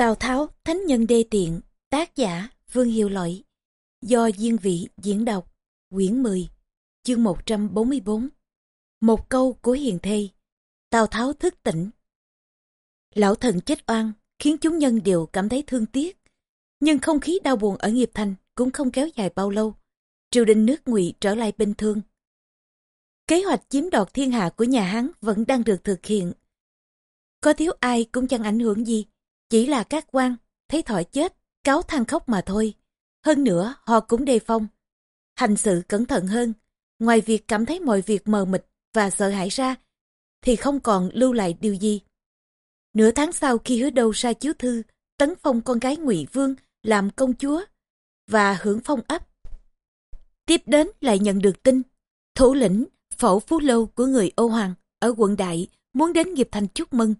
Tào Tháo, Thánh Nhân Đê Tiện, tác giả Vương Hiệu Lợi, do Diên Vị diễn đọc, quyển 10, chương 144. Một câu của hiền thê, Tào Tháo thức tỉnh. Lão thần chết oan, khiến chúng nhân đều cảm thấy thương tiếc. Nhưng không khí đau buồn ở nghiệp thành cũng không kéo dài bao lâu. Triều đình nước ngụy trở lại bình thường. Kế hoạch chiếm đoạt thiên hạ của nhà Hán vẫn đang được thực hiện. Có thiếu ai cũng chẳng ảnh hưởng gì chỉ là các quan, thấy thỏi chết, cáo than khóc mà thôi. Hơn nữa, họ cũng đề phong Hành sự cẩn thận hơn, ngoài việc cảm thấy mọi việc mờ mịt và sợ hãi ra, thì không còn lưu lại điều gì. Nửa tháng sau khi hứa đầu ra chiếu thư, tấn phong con gái ngụy Vương làm công chúa và hưởng phong ấp. Tiếp đến lại nhận được tin, thủ lĩnh phổ phú lâu của người Âu Hoàng ở quận Đại muốn đến nghiệp thành chúc mừng.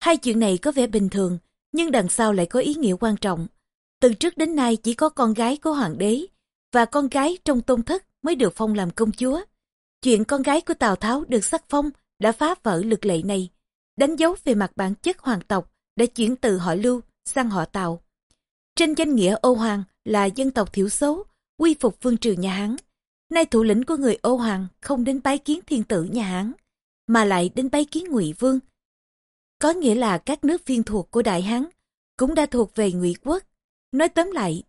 Hai chuyện này có vẻ bình thường, nhưng đằng sau lại có ý nghĩa quan trọng. Từ trước đến nay chỉ có con gái của hoàng đế và con gái trong tôn thất mới được phong làm công chúa. Chuyện con gái của Tào Tháo được sắc phong đã phá vỡ lực lệ này, đánh dấu về mặt bản chất hoàng tộc đã chuyển từ họ Lưu sang họ Tào. Trên danh nghĩa Âu Hoàng là dân tộc thiểu số, quy phục vương triều nhà Hán. Nay thủ lĩnh của người Âu Hoàng không đến bái kiến thiên tử nhà Hán, mà lại đến bái kiến Ngụy Vương, có nghĩa là các nước phiên thuộc của Đại Hán cũng đã thuộc về ngụy quốc. Nói tóm lại,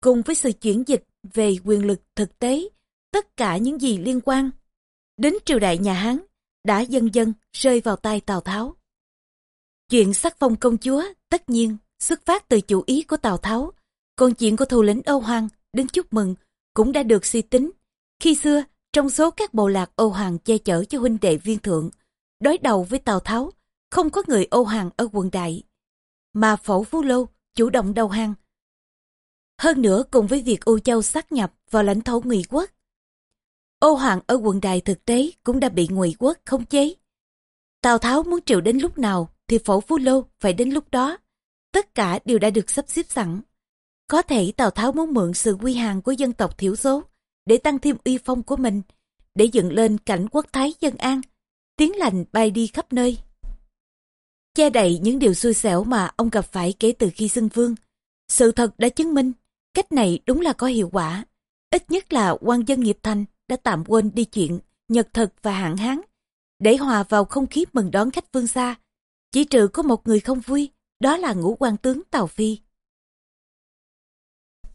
cùng với sự chuyển dịch về quyền lực thực tế, tất cả những gì liên quan đến triều đại nhà Hán đã dần dần rơi vào tay Tào Tháo. Chuyện sắc phong công chúa tất nhiên xuất phát từ chủ ý của Tào Tháo, còn chuyện của thủ lĩnh Âu Hoàng đến chúc mừng cũng đã được suy tính. Khi xưa, trong số các bộ lạc Âu Hoàng che chở cho huynh đệ viên thượng, đối đầu với Tào Tháo không có người Âu Hàng ở quận Đại, mà Phổ Phú Lâu chủ động đầu hàng. Hơn nữa cùng với việc Âu Châu sát nhập vào lãnh thổ Ngụy Quốc, Âu Hoàng ở quận Đại thực tế cũng đã bị Ngụy Quốc khống chế. Tào Tháo muốn triệu đến lúc nào thì Phổ Phú Lô phải đến lúc đó. Tất cả đều đã được sắp xếp sẵn. Có thể Tào Tháo muốn mượn sự quy hàng của dân tộc thiểu số để tăng thêm uy phong của mình, để dựng lên cảnh quốc thái dân an, tiếng lành bay đi khắp nơi che đậy những điều xui xẻo mà ông gặp phải kể từ khi xưng vương. Sự thật đã chứng minh, cách này đúng là có hiệu quả. Ít nhất là quan dân nghiệp thành đã tạm quên đi chuyện nhật thực và hạn hán, để hòa vào không khí mừng đón khách phương xa. Chỉ trừ có một người không vui, đó là ngũ quan tướng Tàu Phi.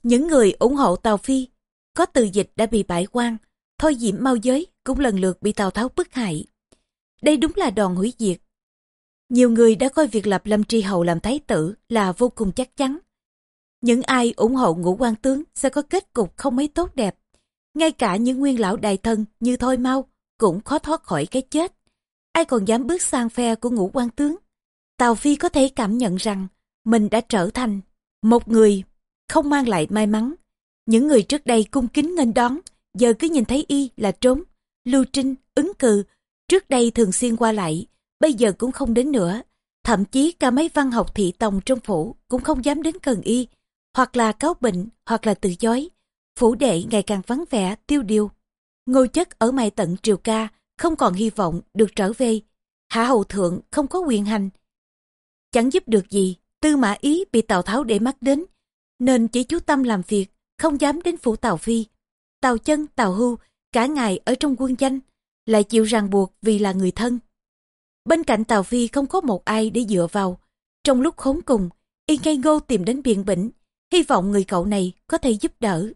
Những người ủng hộ Tàu Phi có từ dịch đã bị bãi quan, thôi diễm mau giới cũng lần lượt bị Tào Tháo bức hại. Đây đúng là đòn hủy diệt nhiều người đã coi việc lập Lâm Tri Hầu làm thái tử là vô cùng chắc chắn. Những ai ủng hộ ngũ quan tướng sẽ có kết cục không mấy tốt đẹp. Ngay cả những nguyên lão đại thân như Thôi Mau cũng khó thoát khỏi cái chết. Ai còn dám bước sang phe của ngũ quan tướng? Tào Phi có thể cảm nhận rằng mình đã trở thành một người không mang lại may mắn. Những người trước đây cung kính nghênh đón, giờ cứ nhìn thấy y là trốn. Lưu Trinh, ứng cừ, trước đây thường xuyên qua lại, bây giờ cũng không đến nữa. Thậm chí cả mấy văn học thị tòng trong phủ cũng không dám đến cần y, hoặc là cáo bệnh, hoặc là từ chối. Phủ đệ ngày càng vắng vẻ, tiêu điều. Ngô chất ở mai tận triều ca, không còn hy vọng được trở về. Hạ hầu thượng không có quyền hành. Chẳng giúp được gì, tư mã ý bị Tào Tháo để mắt đến, nên chỉ chú tâm làm việc, không dám đến phủ Tào Phi. Tào chân, Tào hưu, cả ngày ở trong quân danh, lại chịu ràng buộc vì là người thân. Bên cạnh Tào Phi không có một ai để dựa vào. Trong lúc khốn cùng, y ngây ngô tìm đến Biện Bỉnh, hy vọng người cậu này có thể giúp đỡ.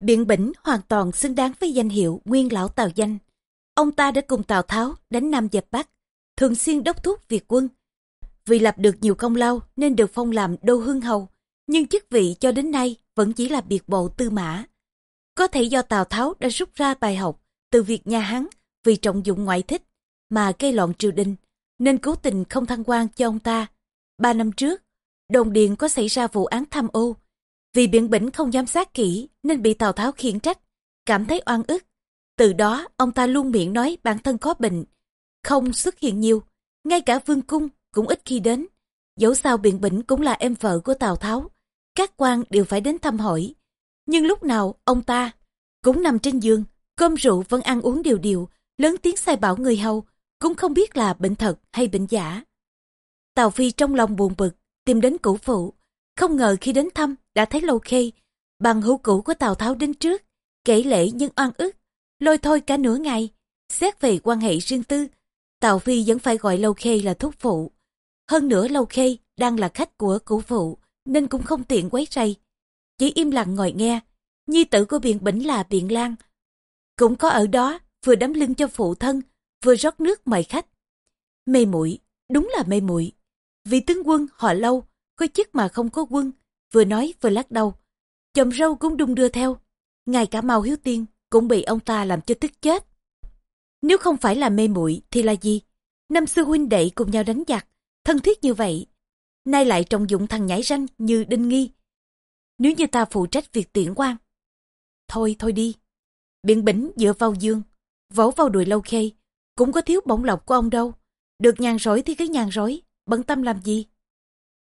Biện Bỉnh hoàn toàn xứng đáng với danh hiệu nguyên lão Tào Danh. Ông ta đã cùng Tào Tháo đánh Nam dẹp Bắc, thường xuyên đốc thúc việt quân. Vì lập được nhiều công lao nên được phong làm đô hương hầu, nhưng chức vị cho đến nay vẫn chỉ là biệt bộ tư mã. Có thể do Tào Tháo đã rút ra bài học từ việc nhà Hán vì trọng dụng ngoại thích mà gây loạn triều đình, nên cố tình không thăng quan cho ông ta. Ba năm trước, đồng điện có xảy ra vụ án tham ô. Vì biện bỉnh không giám sát kỹ nên bị Tào Tháo khiển trách, cảm thấy oan ức. Từ đó, ông ta luôn miệng nói bản thân có bệnh, không xuất hiện nhiều, ngay cả vương cung cũng ít khi đến. Dẫu sao biện bỉnh cũng là em vợ của Tào Tháo, các quan đều phải đến thăm hỏi. Nhưng lúc nào ông ta cũng nằm trên giường, cơm rượu vẫn ăn uống điều điều, lớn tiếng sai bảo người hầu, cũng không biết là bệnh thật hay bệnh giả. Tào Phi trong lòng buồn bực, tìm đến cửu phụ. Không ngờ khi đến thăm đã thấy Lâu Khê, bằng hữu cũ của Tào Tháo đến trước, kể lễ nhưng oan ức, lôi thôi cả nửa ngày. Xét về quan hệ riêng tư, Tào Phi vẫn phải gọi Lâu Khê là thúc phụ. Hơn nữa Lâu Khê đang là khách của cửu phụ, nên cũng không tiện quấy rầy. Chỉ im lặng ngồi nghe, nhi tử của biện bỉnh là biện lan. Cũng có ở đó, vừa đấm lưng cho phụ thân, vừa rót nước mời khách. Mê muội đúng là mê muội Vị tướng quân họ lâu, có chức mà không có quân, vừa nói vừa lắc đầu. Chồng râu cũng đung đưa theo. ngay cả mao hiếu tiên cũng bị ông ta làm cho tức chết. Nếu không phải là mê muội thì là gì? Năm xưa huynh đệ cùng nhau đánh giặc, thân thiết như vậy. Nay lại trọng dụng thằng nhảy ranh như đinh nghi. Nếu như ta phụ trách việc tiễn quan. Thôi thôi đi. Biện bỉnh dựa vào dương, vỗ vào đùi lâu khê. Cũng có thiếu bổng lộc của ông đâu. Được nhàn rỗi thì cứ nhàn rỗi, bận tâm làm gì?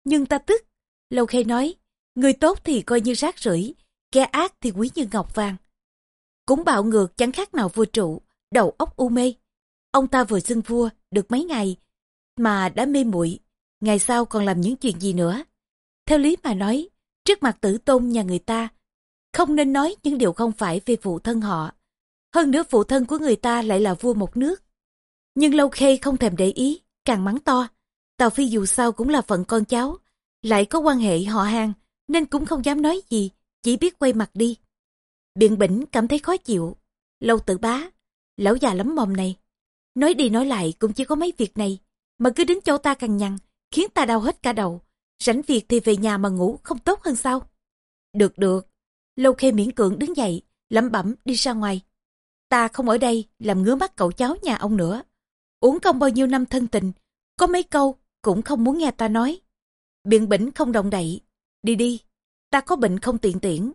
Nhưng ta tức. Lâu khê nói, người tốt thì coi như rác rưởi, kẻ ác thì quý như ngọc vàng. Cũng bạo ngược chẳng khác nào vua trụ, đầu óc u mê. Ông ta vừa xưng vua được mấy ngày mà đã mê muội ngày sau còn làm những chuyện gì nữa. Theo lý mà nói, trước mặt tử tôn nhà người ta, không nên nói những điều không phải về phụ thân họ. Hơn nữa phụ thân của người ta lại là vua một nước. Nhưng Lâu Khê không thèm để ý, càng mắng to. Tào Phi dù sao cũng là phận con cháu, lại có quan hệ họ hàng, nên cũng không dám nói gì, chỉ biết quay mặt đi. Biện bỉnh cảm thấy khó chịu. Lâu tự bá, lão già lắm mồm này. Nói đi nói lại cũng chỉ có mấy việc này, mà cứ đến chỗ ta càng nhằn, khiến ta đau hết cả đầu. Rảnh việc thì về nhà mà ngủ không tốt hơn sao? Được được. Lâu khê miễn cưỡng đứng dậy, lẩm bẩm đi ra ngoài. Ta không ở đây làm ngứa mắt cậu cháu nhà ông nữa. Uống công bao nhiêu năm thân tình, có mấy câu cũng không muốn nghe ta nói. Biện bỉnh không động đậy. Đi đi, ta có bệnh không tiện tiễn.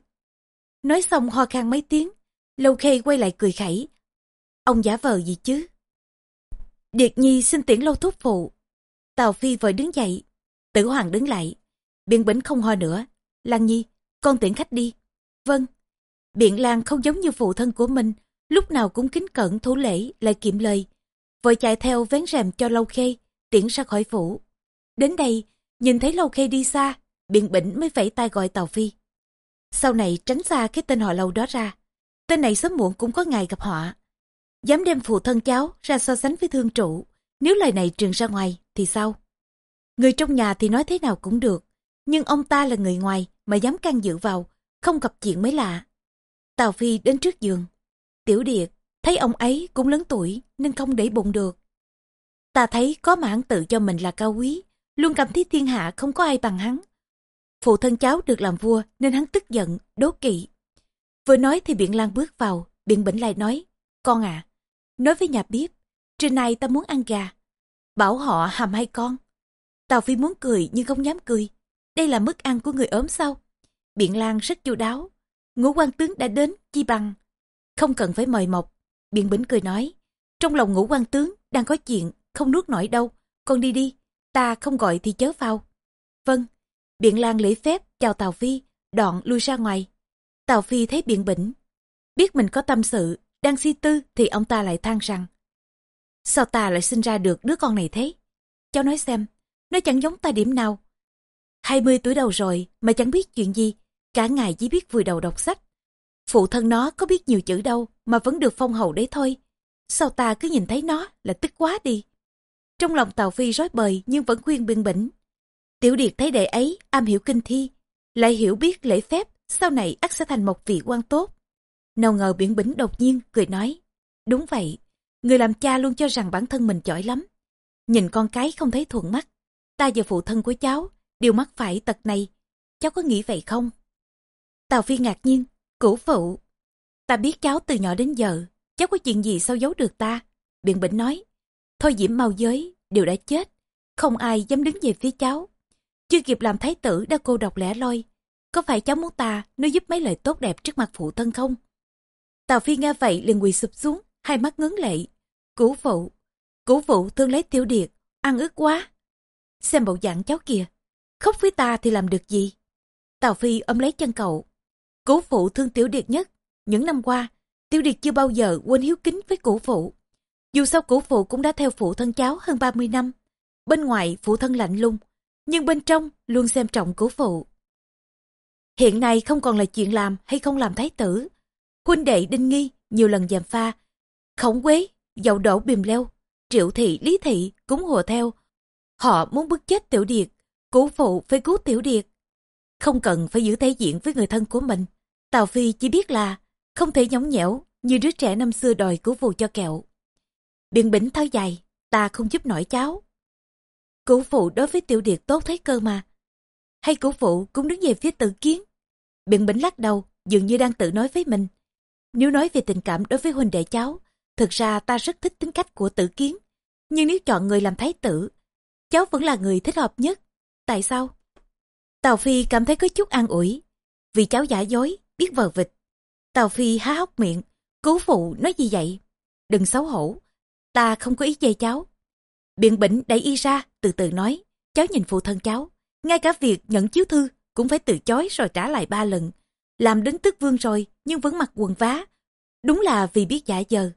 Nói xong ho khan mấy tiếng, Lâu khê quay lại cười khẩy. Ông giả vờ gì chứ? Điệt Nhi xin tiễn lâu thúc phụ. Tào Phi vội đứng dậy. Tử Hoàng đứng lại. Biện Bỉnh không ho nữa. Lan Nhi, con tiễn khách đi. Vâng. Biện Lan không giống như phụ thân của mình. Lúc nào cũng kính cẩn thủ lễ lại kiệm lời. Vội chạy theo vén rèm cho Lâu Khê, tiễn ra khỏi phủ. Đến đây, nhìn thấy Lâu Khê đi xa, Biện Bỉnh mới vẫy tay gọi tàu Phi. Sau này tránh xa cái tên họ Lâu đó ra. Tên này sớm muộn cũng có ngày gặp họa dám đem phụ thân cháu ra so sánh với thương trụ. Nếu lời này truyền ra ngoài thì sao? Người trong nhà thì nói thế nào cũng được, nhưng ông ta là người ngoài mà dám can dự vào, không gặp chuyện mới lạ. Tào Phi đến trước giường. Tiểu Điệt, thấy ông ấy cũng lớn tuổi nên không để bụng được. Ta thấy có mãn tự cho mình là cao quý, luôn cảm thấy thiên hạ không có ai bằng hắn. Phụ thân cháu được làm vua nên hắn tức giận, đố kỵ. Vừa nói thì Biện Lan bước vào, Biện Bỉnh lại nói, con à, nói với nhà bếp, trên này ta muốn ăn gà. Bảo họ hầm hai con. Tào Phi muốn cười nhưng không dám cười. Đây là mức ăn của người ốm sao? Biện Lan rất chu đáo. Ngũ quan tướng đã đến, chi bằng. Không cần phải mời mọc. Biện Bỉnh cười nói. Trong lòng ngũ quan tướng đang có chuyện, không nuốt nổi đâu. Con đi đi, ta không gọi thì chớ vào. Vâng. Biện Lan lễ phép chào Tào Phi, đoạn lui ra ngoài. Tào Phi thấy Biện Bỉnh. Biết mình có tâm sự đang si tư thì ông ta lại than rằng Sao ta lại sinh ra được đứa con này thế? Cháu nói xem, nó chẳng giống ta điểm nào. 20 tuổi đầu rồi mà chẳng biết chuyện gì, cả ngày chỉ biết vùi đầu đọc sách. Phụ thân nó có biết nhiều chữ đâu mà vẫn được phong hầu đấy thôi. Sao ta cứ nhìn thấy nó là tức quá đi. Trong lòng Tào Phi rối bời nhưng vẫn khuyên biên bỉnh. Tiểu Điệt thấy đệ ấy am hiểu kinh thi, lại hiểu biết lễ phép, sau này ắt sẽ thành một vị quan tốt. Nào ngờ biển Bỉnh đột nhiên cười nói. Đúng vậy, người làm cha luôn cho rằng bản thân mình giỏi lắm. Nhìn con cái không thấy thuận mắt. Ta và phụ thân của cháu đều mắc phải tật này. Cháu có nghĩ vậy không? Tào Phi ngạc nhiên, cửu phụ. Ta biết cháu từ nhỏ đến giờ, cháu có chuyện gì sao giấu được ta? Biện bỉnh nói, thôi diễm mau giới, đều đã chết. Không ai dám đứng về phía cháu. Chưa kịp làm thái tử đã cô độc lẻ loi. Có phải cháu muốn ta nói giúp mấy lời tốt đẹp trước mặt phụ thân không? Tào Phi nghe vậy liền quỳ sụp xuống, hai mắt ngấn lệ. Cửu phụ, cửu phụ thương lấy tiểu điệt, ăn ức quá. Xem bộ dạng cháu kìa, khóc với ta thì làm được gì? Tào Phi ôm lấy chân cậu. Cửu phụ thương tiểu điệt nhất, những năm qua, tiểu điệt chưa bao giờ quên hiếu kính với cổ phụ. Dù sao cổ phụ cũng đã theo phụ thân cháu hơn 30 năm. Bên ngoài phụ thân lạnh lùng, nhưng bên trong luôn xem trọng cổ phụ. Hiện nay không còn là chuyện làm hay không làm thái tử. Huynh đệ Đinh Nghi nhiều lần giàm pha, khổng quế, dậu đổ bìm leo, triệu thị, lý thị cũng hùa theo. Họ muốn bức chết tiểu điệt, cổ phụ phải cứu tiểu điệt. Không cần phải giữ thể diện với người thân của mình. Tào Phi chỉ biết là không thể nhõng nhẽo như đứa trẻ năm xưa đòi cứu phụ cho kẹo. Biện bỉnh tháo dài, ta không giúp nổi cháu. Cửu phụ đối với tiểu điệt tốt thấy cơ mà. Hay cửu phụ cũng đứng về phía tự kiến. Biện bỉnh lắc đầu, dường như đang tự nói với mình. Nếu nói về tình cảm đối với huynh đệ cháu, thực ra ta rất thích tính cách của tử kiến. Nhưng nếu chọn người làm thái tử, cháu vẫn là người thích hợp nhất. Tại sao? Tào Phi cảm thấy có chút an ủi. Vì cháu giả dối, biết vờ vịt. Tào Phi há hốc miệng, cứu phụ nói gì vậy? Đừng xấu hổ, ta không có ý chê cháu. Biện bỉnh đẩy y ra, từ từ nói, cháu nhìn phụ thân cháu, ngay cả việc nhận chiếu thư cũng phải từ chối rồi trả lại ba lần. Làm đến tức vương rồi, nhưng vẫn mặc quần vá. Đúng là vì biết giả dờ.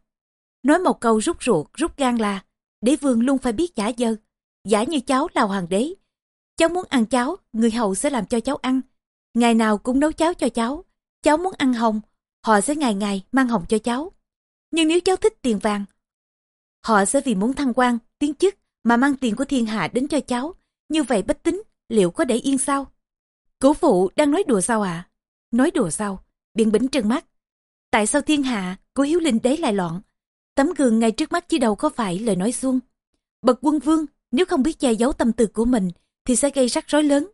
Nói một câu rút ruột, rút gan là, đế vương luôn phải biết giả dơ. Giả như cháu là hoàng đế. Cháu muốn ăn cháo, người hầu sẽ làm cho cháu ăn. Ngày nào cũng nấu cháo cho cháu. Cháu muốn ăn hồng, họ sẽ ngày ngày mang hồng cho cháu. Nhưng nếu cháu thích tiền vàng, họ sẽ vì muốn thăng quan, tiến chức mà mang tiền của thiên hạ đến cho cháu. Như vậy bách tính, liệu có để yên sao? Cố phụ đang nói đùa sao à? Nói đùa sao? Biện bỉnh trừng mắt. Tại sao thiên hạ, của hiếu linh đế lại loạn? Tấm gương ngay trước mắt chứ đâu có phải lời nói xuông. Bậc quân vương, nếu không biết che giấu tâm tư của mình, thì sẽ gây rắc rối lớn.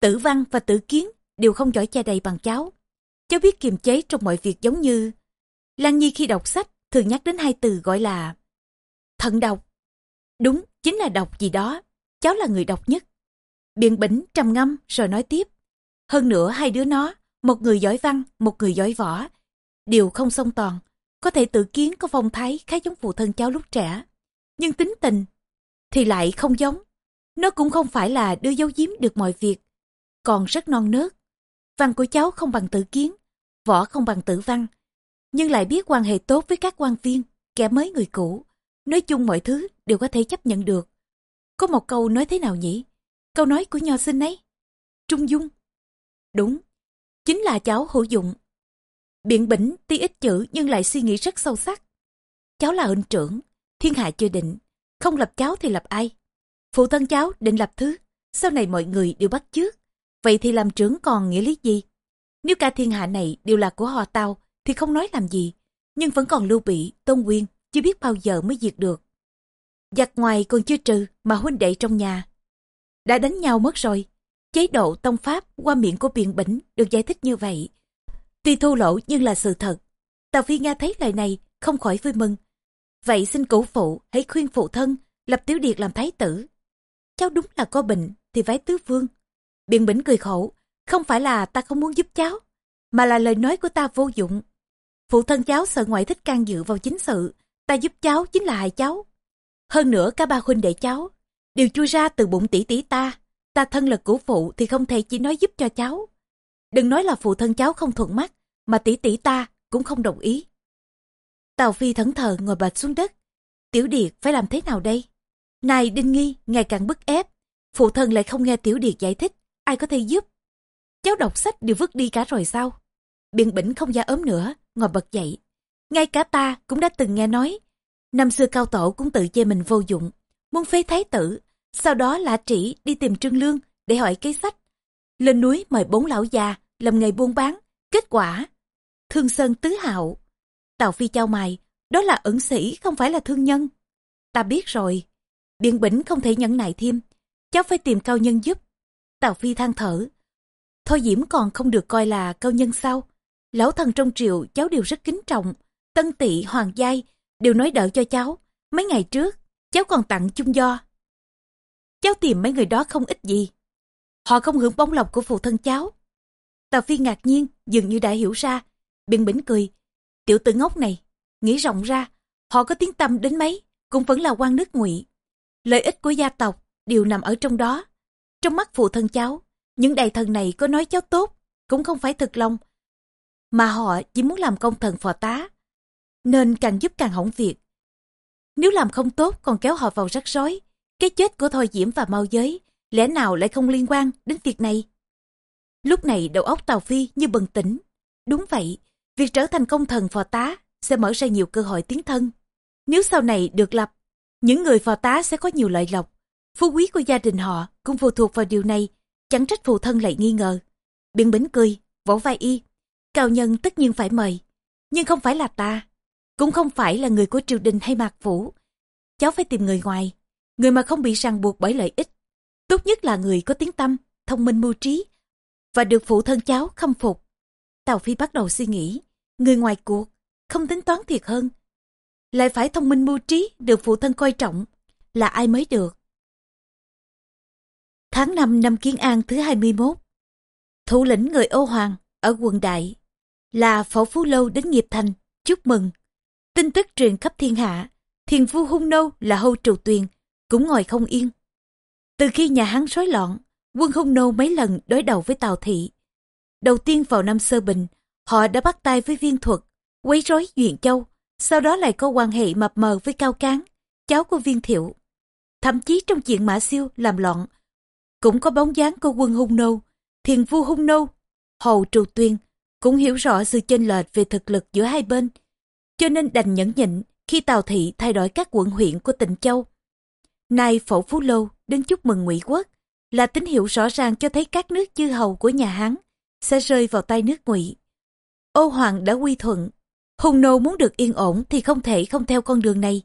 Tử văn và tử kiến đều không giỏi che đầy bằng cháu. Cháu biết kiềm chế trong mọi việc giống như... Lan Nhi khi đọc sách thường nhắc đến hai từ gọi là thận độc. Đúng, chính là độc gì đó. Cháu là người độc nhất. Biện bỉnh trầm ngâm rồi nói tiếp. Hơn nữa hai đứa nó, một người giỏi văn, một người giỏi võ, đều không song toàn. Có thể tự kiến có phong thái khá giống phụ thân cháu lúc trẻ. Nhưng tính tình thì lại không giống. Nó cũng không phải là đưa dấu giếm được mọi việc. Còn rất non nớt. Văn của cháu không bằng tự kiến, võ không bằng tử văn. Nhưng lại biết quan hệ tốt với các quan viên, kẻ mới người cũ. Nói chung mọi thứ đều có thể chấp nhận được. Có một câu nói thế nào nhỉ? Câu nói của nho sinh ấy. Trung dung. Đúng, chính là cháu hữu dụng. Biện bỉnh tuy ít chữ nhưng lại suy nghĩ rất sâu sắc. Cháu là huynh trưởng, thiên hạ chưa định, không lập cháu thì lập ai? Phụ thân cháu định lập thứ, sau này mọi người đều bắt chước. Vậy thì làm trưởng còn nghĩa lý gì? Nếu cả thiên hạ này đều là của họ tao thì không nói làm gì, nhưng vẫn còn lưu bị, tôn quyền, chưa biết bao giờ mới diệt được. Giặc ngoài còn chưa trừ mà huynh đệ trong nhà. Đã đánh nhau mất rồi. Chế độ tông pháp qua miệng của biện bỉnh được giải thích như vậy. Tuy thô lỗ nhưng là sự thật. Tào Phi Nga thấy lời này không khỏi vui mừng. Vậy xin cổ phụ hãy khuyên phụ thân lập tiểu điệt làm thái tử. Cháu đúng là có bệnh thì vái tứ vương. Biện bỉnh cười khổ. Không phải là ta không muốn giúp cháu, mà là lời nói của ta vô dụng. Phụ thân cháu sợ ngoại thích can dự vào chính sự, ta giúp cháu chính là hại cháu. Hơn nữa cả ba huynh đệ cháu đều chui ra từ bụng tỷ tỷ ta. Ta thân lực của phụ thì không thể chỉ nói giúp cho cháu. Đừng nói là phụ thân cháu không thuận mắt, mà tỷ tỷ ta cũng không đồng ý. Tào Phi thẫn thờ ngồi bệt xuống đất. Tiểu Điệt phải làm thế nào đây? Này Đinh Nghi ngày càng bức ép. Phụ thân lại không nghe Tiểu Điệt giải thích. Ai có thể giúp? Cháu đọc sách đều vứt đi cả rồi sao? Biện bỉnh không da ốm nữa, ngồi bật dậy. Ngay cả ta cũng đã từng nghe nói. Năm xưa cao tổ cũng tự chê mình vô dụng. Muốn phế thái tử. Sau đó lạ trĩ đi tìm Trương Lương để hỏi cái sách. Lên núi mời bốn lão già làm nghề buôn bán. Kết quả, thương sơn tứ hạo. Tào Phi trao mày, đó là ẩn sĩ không phải là thương nhân. Ta biết rồi, biện bỉnh không thể nhẫn nại thêm, cháu phải tìm cao nhân giúp. Tào Phi than thở. Thôi Diễm còn không được coi là cao nhân sao? Lão thần trong triều cháu đều rất kính trọng, tân tị hoàng giai đều nói đỡ cho cháu. Mấy ngày trước, cháu còn tặng chung do. Cháu tìm mấy người đó không ít gì. Họ không hưởng bóng lộc của phụ thân cháu, Tào Phi ngạc nhiên, dường như đã hiểu ra. Biên bỉnh cười. Tiểu tử ngốc này, nghĩ rộng ra, họ có tiếng tâm đến mấy, cũng vẫn là quan nước ngụy. Lợi ích của gia tộc đều nằm ở trong đó. Trong mắt phụ thân cháu, những đại thần này có nói cháu tốt, cũng không phải thực lòng. Mà họ chỉ muốn làm công thần phò tá. Nên càng giúp càng hỏng việc. Nếu làm không tốt còn kéo họ vào rắc rối, cái chết của Thôi Diễm và Mau Giới lẽ nào lại không liên quan đến việc này? Lúc này đầu óc Tào Phi như bừng tỉnh. Đúng vậy, việc trở thành công thần phò tá sẽ mở ra nhiều cơ hội tiến thân. Nếu sau này được lập, những người phò tá sẽ có nhiều lợi lộc. Phú quý của gia đình họ cũng phụ thuộc vào điều này, chẳng trách phụ thân lại nghi ngờ. Biện bính cười, vỗ vai y. Cao nhân tất nhiên phải mời, nhưng không phải là ta. Cũng không phải là người của triều đình hay mạc phủ. Cháu phải tìm người ngoài, người mà không bị ràng buộc bởi lợi ích. Tốt nhất là người có tiếng tâm, thông minh mưu trí, và được phụ thân cháu khâm phục. Tào Phi bắt đầu suy nghĩ, người ngoài cuộc, không tính toán thiệt hơn. Lại phải thông minh mưu trí, được phụ thân coi trọng, là ai mới được. Tháng 5 năm Kiến An thứ 21, thủ lĩnh người Âu Hoàng ở quận Đại là Phổ Phú Lâu đến nghiệp thành, chúc mừng. Tin tức truyền khắp thiên hạ, thiền phu hung nô là hâu trù tuyền, cũng ngồi không yên. Từ khi nhà Hán rối loạn, quân hung nô mấy lần đối đầu với Tào Thị. Đầu tiên vào năm Sơ Bình, họ đã bắt tay với viên thuật, quấy rối Duyện Châu, sau đó lại có quan hệ mập mờ với Cao Cán, cháu của viên thiệu. Thậm chí trong chuyện Mã Siêu làm loạn, cũng có bóng dáng của quân hung nô, thiền vua hung nô, hầu trù tuyên, cũng hiểu rõ sự chênh lệch về thực lực giữa hai bên, cho nên đành nhẫn nhịn khi Tào Thị thay đổi các quận huyện của tỉnh Châu. Nay phổ Phú Lâu đến chúc mừng ngụy quốc, là tín hiệu rõ ràng cho thấy các nước chư hầu của nhà Hán sẽ rơi vào tay nước ngụy. Ô Hoàng đã quy thuận, hùng nô muốn được yên ổn thì không thể không theo con đường này.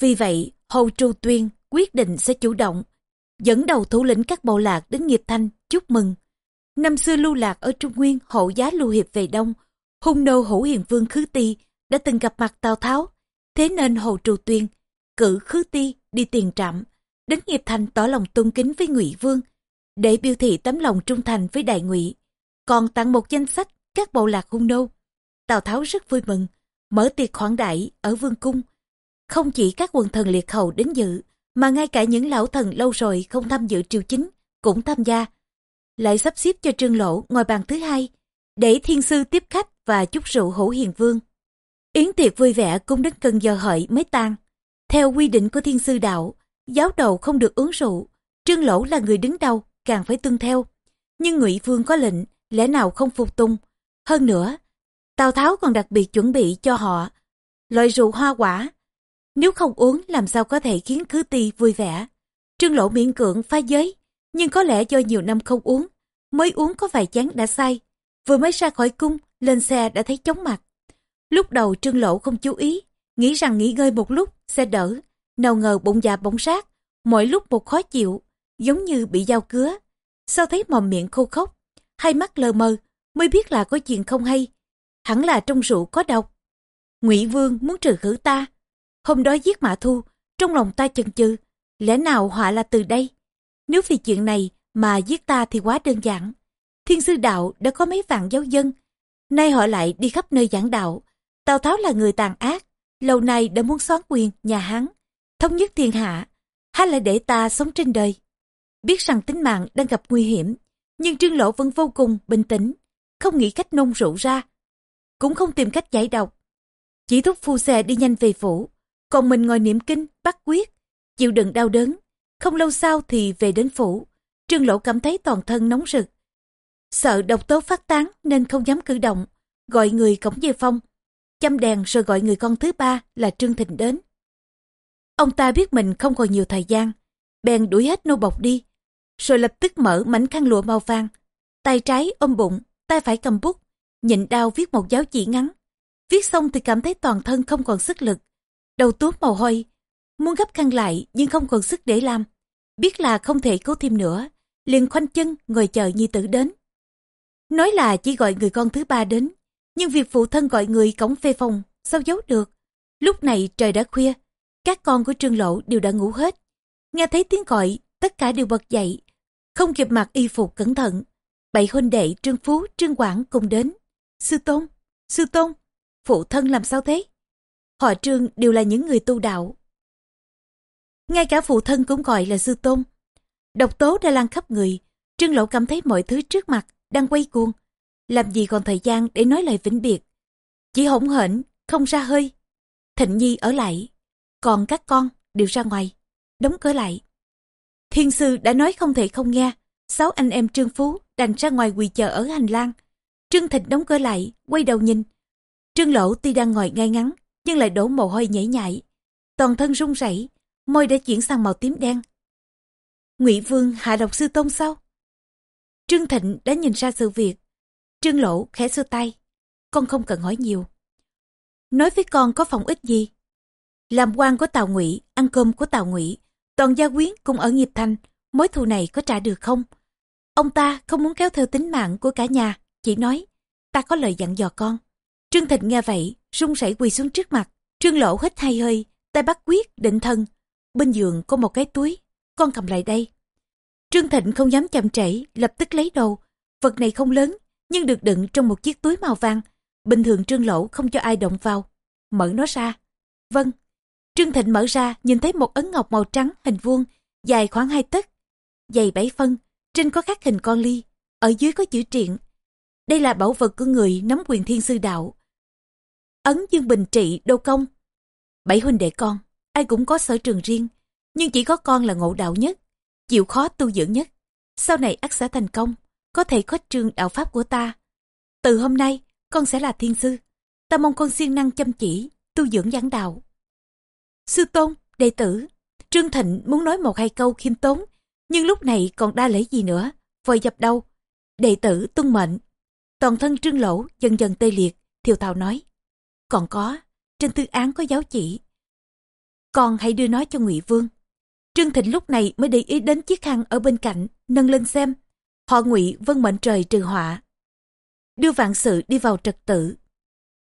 Vì vậy, Hầu Trù Tuyên quyết định sẽ chủ động, dẫn đầu thủ lĩnh các bộ lạc đến nghiệp thanh chúc mừng. Năm xưa lưu lạc ở Trung Nguyên hậu giá lưu hiệp về Đông, hung nô hữu hiền vương Khứ Ti đã từng gặp mặt Tào Tháo, thế nên hồ Trù Tuyên cử Khứ Ti đi tiền trạm, đến nghiệp thành tỏ lòng tôn kính với ngụy Vương, để biểu thị tấm lòng trung thành với đại ngụy, còn tặng một danh sách các bộ lạc hung nô. Tào Tháo rất vui mừng, mở tiệc khoản đại ở Vương Cung. Không chỉ các quần thần liệt hầu đến dự, mà ngay cả những lão thần lâu rồi không tham dự triều chính cũng tham gia. Lại sắp xếp cho Trương Lỗ ngồi bàn thứ hai, để thiên sư tiếp khách và chúc rượu hữu hiền vương. Yến tiệc vui vẻ cũng đến cần giờ hợi mới tan. Theo quy định của thiên sư đạo, giáo đầu không được uống rượu, Trương Lỗ là người đứng đầu, càng phải tuân theo. Nhưng Ngụy Vương có lệnh, lẽ nào không phục tùng. Hơn nữa, Tào Tháo còn đặc biệt chuẩn bị cho họ loại rượu hoa quả. Nếu không uống làm sao có thể khiến cứ ti vui vẻ. Trương Lỗ miễn cưỡng phá giới, nhưng có lẽ do nhiều năm không uống, mới uống có vài chén đã say. Vừa mới ra khỏi cung, lên xe đã thấy chóng mặt. Lúc đầu Trương Lỗ không chú ý, nghĩ rằng nghỉ ngơi một lúc sẽ đỡ. Nào ngờ bụng dạ bỗng rác, mỗi lúc một khó chịu, giống như bị dao cứa. Sao thấy mồm miệng khô khốc, hai mắt lờ mờ, mới biết là có chuyện không hay. Hẳn là trong rượu có độc. Ngụy Vương muốn trừ khử ta. Hôm đó giết Mã Thu, trong lòng ta chần chừ, lẽ nào họa là từ đây? Nếu vì chuyện này mà giết ta thì quá đơn giản. Thiên sư đạo đã có mấy vạn giáo dân, nay họ lại đi khắp nơi giảng đạo. Tào Tháo là người tàn ác, lâu nay đã muốn xoán quyền nhà Hán, thống nhất thiên hạ, hay lại để ta sống trên đời. Biết rằng tính mạng đang gặp nguy hiểm, nhưng Trương Lộ vẫn vô cùng bình tĩnh, không nghĩ cách nôn rượu ra, cũng không tìm cách giải độc. Chỉ thúc phu xe đi nhanh về phủ, còn mình ngồi niệm kinh, bắt quyết, chịu đựng đau đớn. Không lâu sau thì về đến phủ, Trương lỗ cảm thấy toàn thân nóng rực. Sợ độc tố phát tán nên không dám cử động, gọi người cổng về phong, chăm đèn rồi gọi người con thứ ba là Trương Thịnh đến. Ông ta biết mình không còn nhiều thời gian, bèn đuổi hết nô bọc đi, rồi lập tức mở mảnh khăn lụa màu vàng. Tay trái ôm bụng, tay phải cầm bút, nhịn đau viết một giáo chỉ ngắn. Viết xong thì cảm thấy toàn thân không còn sức lực, đầu tuốt mồ hôi, muốn gấp khăn lại nhưng không còn sức để làm. Biết là không thể cố thêm nữa, liền khoanh chân ngồi chờ nhi tử đến. Nói là chỉ gọi người con thứ ba đến, nhưng việc phụ thân gọi người cổng phê phòng, sao giấu được. Lúc này trời đã khuya, các con của Trương Lộ đều đã ngủ hết. Nghe thấy tiếng gọi, tất cả đều bật dậy, không kịp mặc y phục cẩn thận. Bảy huynh đệ Trương Phú, Trương Quảng cùng đến. Sư Tôn, Sư Tôn, phụ thân làm sao thế? Họ Trương đều là những người tu đạo. Ngay cả phụ thân cũng gọi là Sư Tôn. Độc tố đã lan khắp người, Trương Lộ cảm thấy mọi thứ trước mặt đang quay cuồng. Làm gì còn thời gian để nói lời vĩnh biệt. Chỉ hỗn hển, không ra hơi. Thịnh Nhi ở lại, còn các con đều ra ngoài, đóng cửa lại. Thiên sư đã nói không thể không nghe. Sáu anh em Trương Phú đành ra ngoài quỳ chờ ở hành lang. Trương Thịnh đóng cửa lại, quay đầu nhìn. Trương Lỗ tuy đang ngồi ngay ngắn, nhưng lại đổ mồ hôi nhảy nhảy. Toàn thân run rẩy, môi đã chuyển sang màu tím đen. Ngụy Vương hạ độc sư tôn sao? Trương Thịnh đã nhìn ra sự việc. Trương Lỗ khẽ xưa tay. Con không cần hỏi nhiều. Nói với con có phòng ích gì? Làm quan của Tào Ngụy, ăn cơm của Tào Ngụy, toàn gia quyến cũng ở nghiệp thành, mối thù này có trả được không? Ông ta không muốn kéo theo tính mạng của cả nhà, chỉ nói, ta có lời dặn dò con. Trương Thịnh nghe vậy, run rẩy quỳ xuống trước mặt. Trương Lỗ hít hai hơi, tay bắt quyết, định thân. Bên giường có một cái túi, con cầm lại đây. Trương Thịnh không dám chậm trễ, lập tức lấy đầu. Vật này không lớn, nhưng được đựng trong một chiếc túi màu vàng. Bình thường Trương Lỗ không cho ai động vào. Mở nó ra. Vâng. Trương Thịnh mở ra, nhìn thấy một ấn ngọc màu trắng hình vuông, dài khoảng hai tấc, dày bảy phân, trên có khắc hình con ly, ở dưới có chữ triện. Đây là bảo vật của người nắm quyền thiên sư đạo. Ấn Dương Bình trị đô công. Bảy huynh đệ con, ai cũng có sở trường riêng, nhưng chỉ có con là ngộ đạo nhất, chịu khó tu dưỡng nhất. Sau này ắt sẽ thành công, có thể khuếch trương đạo pháp của ta. Từ hôm nay, con sẽ là thiên sư. Ta mong con siêng năng chăm chỉ, tu dưỡng giảng đạo. Sư tôn, đệ tử, Trương Thịnh muốn nói một hai câu khiêm tốn, nhưng lúc này còn đa lễ gì nữa, vội dập đâu. Đệ tử tuân mệnh. Toàn thân trương lỗ dần dần tê liệt, thiều thào nói. Còn có, trên tư án có giáo chỉ. Con hãy đưa nó cho ngụy Vương. Trương Thịnh lúc này mới để ý đến chiếc khăn ở bên cạnh, nâng lên xem. Họ ngụy vân mệnh trời trừ họa. Đưa vạn sự đi vào trật tự.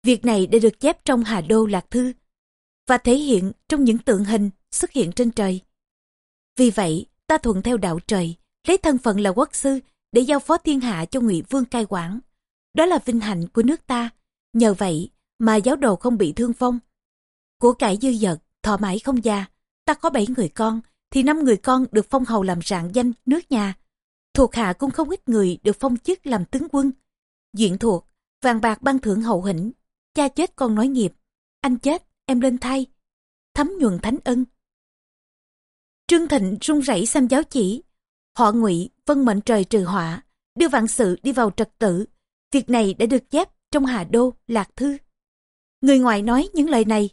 Việc này đã được chép trong Hà Đô Lạc Thư và thể hiện trong những tượng hình xuất hiện trên trời. Vì vậy, ta thuận theo đạo trời, lấy thân phận là quốc sư để giao phó thiên hạ cho ngụy vương cai quản. Đó là vinh hạnh của nước ta. Nhờ vậy mà giáo đồ không bị thương phong. Của cải dư dật, thọ mãi không già. Ta có bảy người con, thì năm người con được phong hầu làm rạng danh nước nhà. Thuộc hạ cũng không ít người được phong chức làm tướng quân. diện thuộc, vàng bạc ban thưởng hậu hĩnh. Cha chết con nói nghiệp. Anh chết, em lên thay. Thấm nhuần thánh ân. Trương Thịnh run rẩy xem giáo chỉ. Họ ngụy vân mệnh trời trừ họa, đưa vạn sự đi vào trật tự. Việc này đã được chép trong Hà Đô, Lạc Thư. Người ngoài nói những lời này.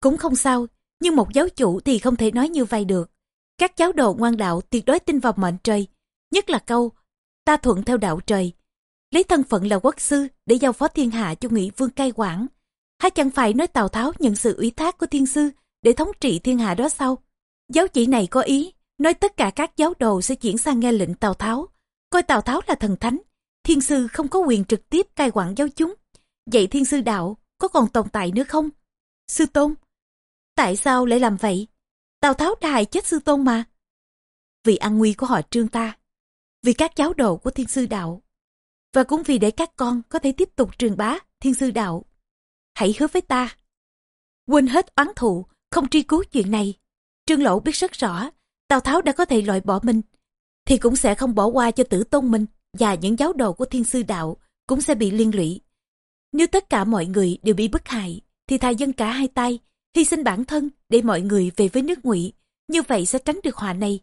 Cũng không sao, nhưng một giáo chủ thì không thể nói như vậy được. Các giáo đồ ngoan đạo tuyệt đối tin vào mệnh trời. Nhất là câu, ta thuận theo đạo trời. Lấy thân phận là quốc sư để giao phó thiên hạ cho ngụy vương cai quản. Hay chẳng phải nói Tào Tháo nhận sự ủy thác của thiên sư để thống trị thiên hạ đó sao? Giáo chỉ này có ý, nói tất cả các giáo đồ sẽ chuyển sang nghe lệnh Tào Tháo, coi Tào Tháo là thần thánh. Thiên sư không có quyền trực tiếp cai quản giáo chúng. Vậy thiên sư đạo có còn tồn tại nữa không? Sư Tôn, tại sao lại làm vậy? Tào Tháo đã hại chết sư Tôn mà. Vì an nguy của họ trương ta, vì các giáo đồ của thiên sư đạo, và cũng vì để các con có thể tiếp tục truyền bá thiên sư đạo. Hãy hứa với ta. Quên hết oán thù, không truy cứu chuyện này. Trương Lỗ biết rất rõ, Tào Tháo đã có thể loại bỏ mình, thì cũng sẽ không bỏ qua cho tử tôn mình và những giáo đồ của thiên sư đạo cũng sẽ bị liên lụy. Nếu tất cả mọi người đều bị bức hại, thì thà dân cả hai tay, hy sinh bản thân để mọi người về với nước ngụy, như vậy sẽ tránh được họa này.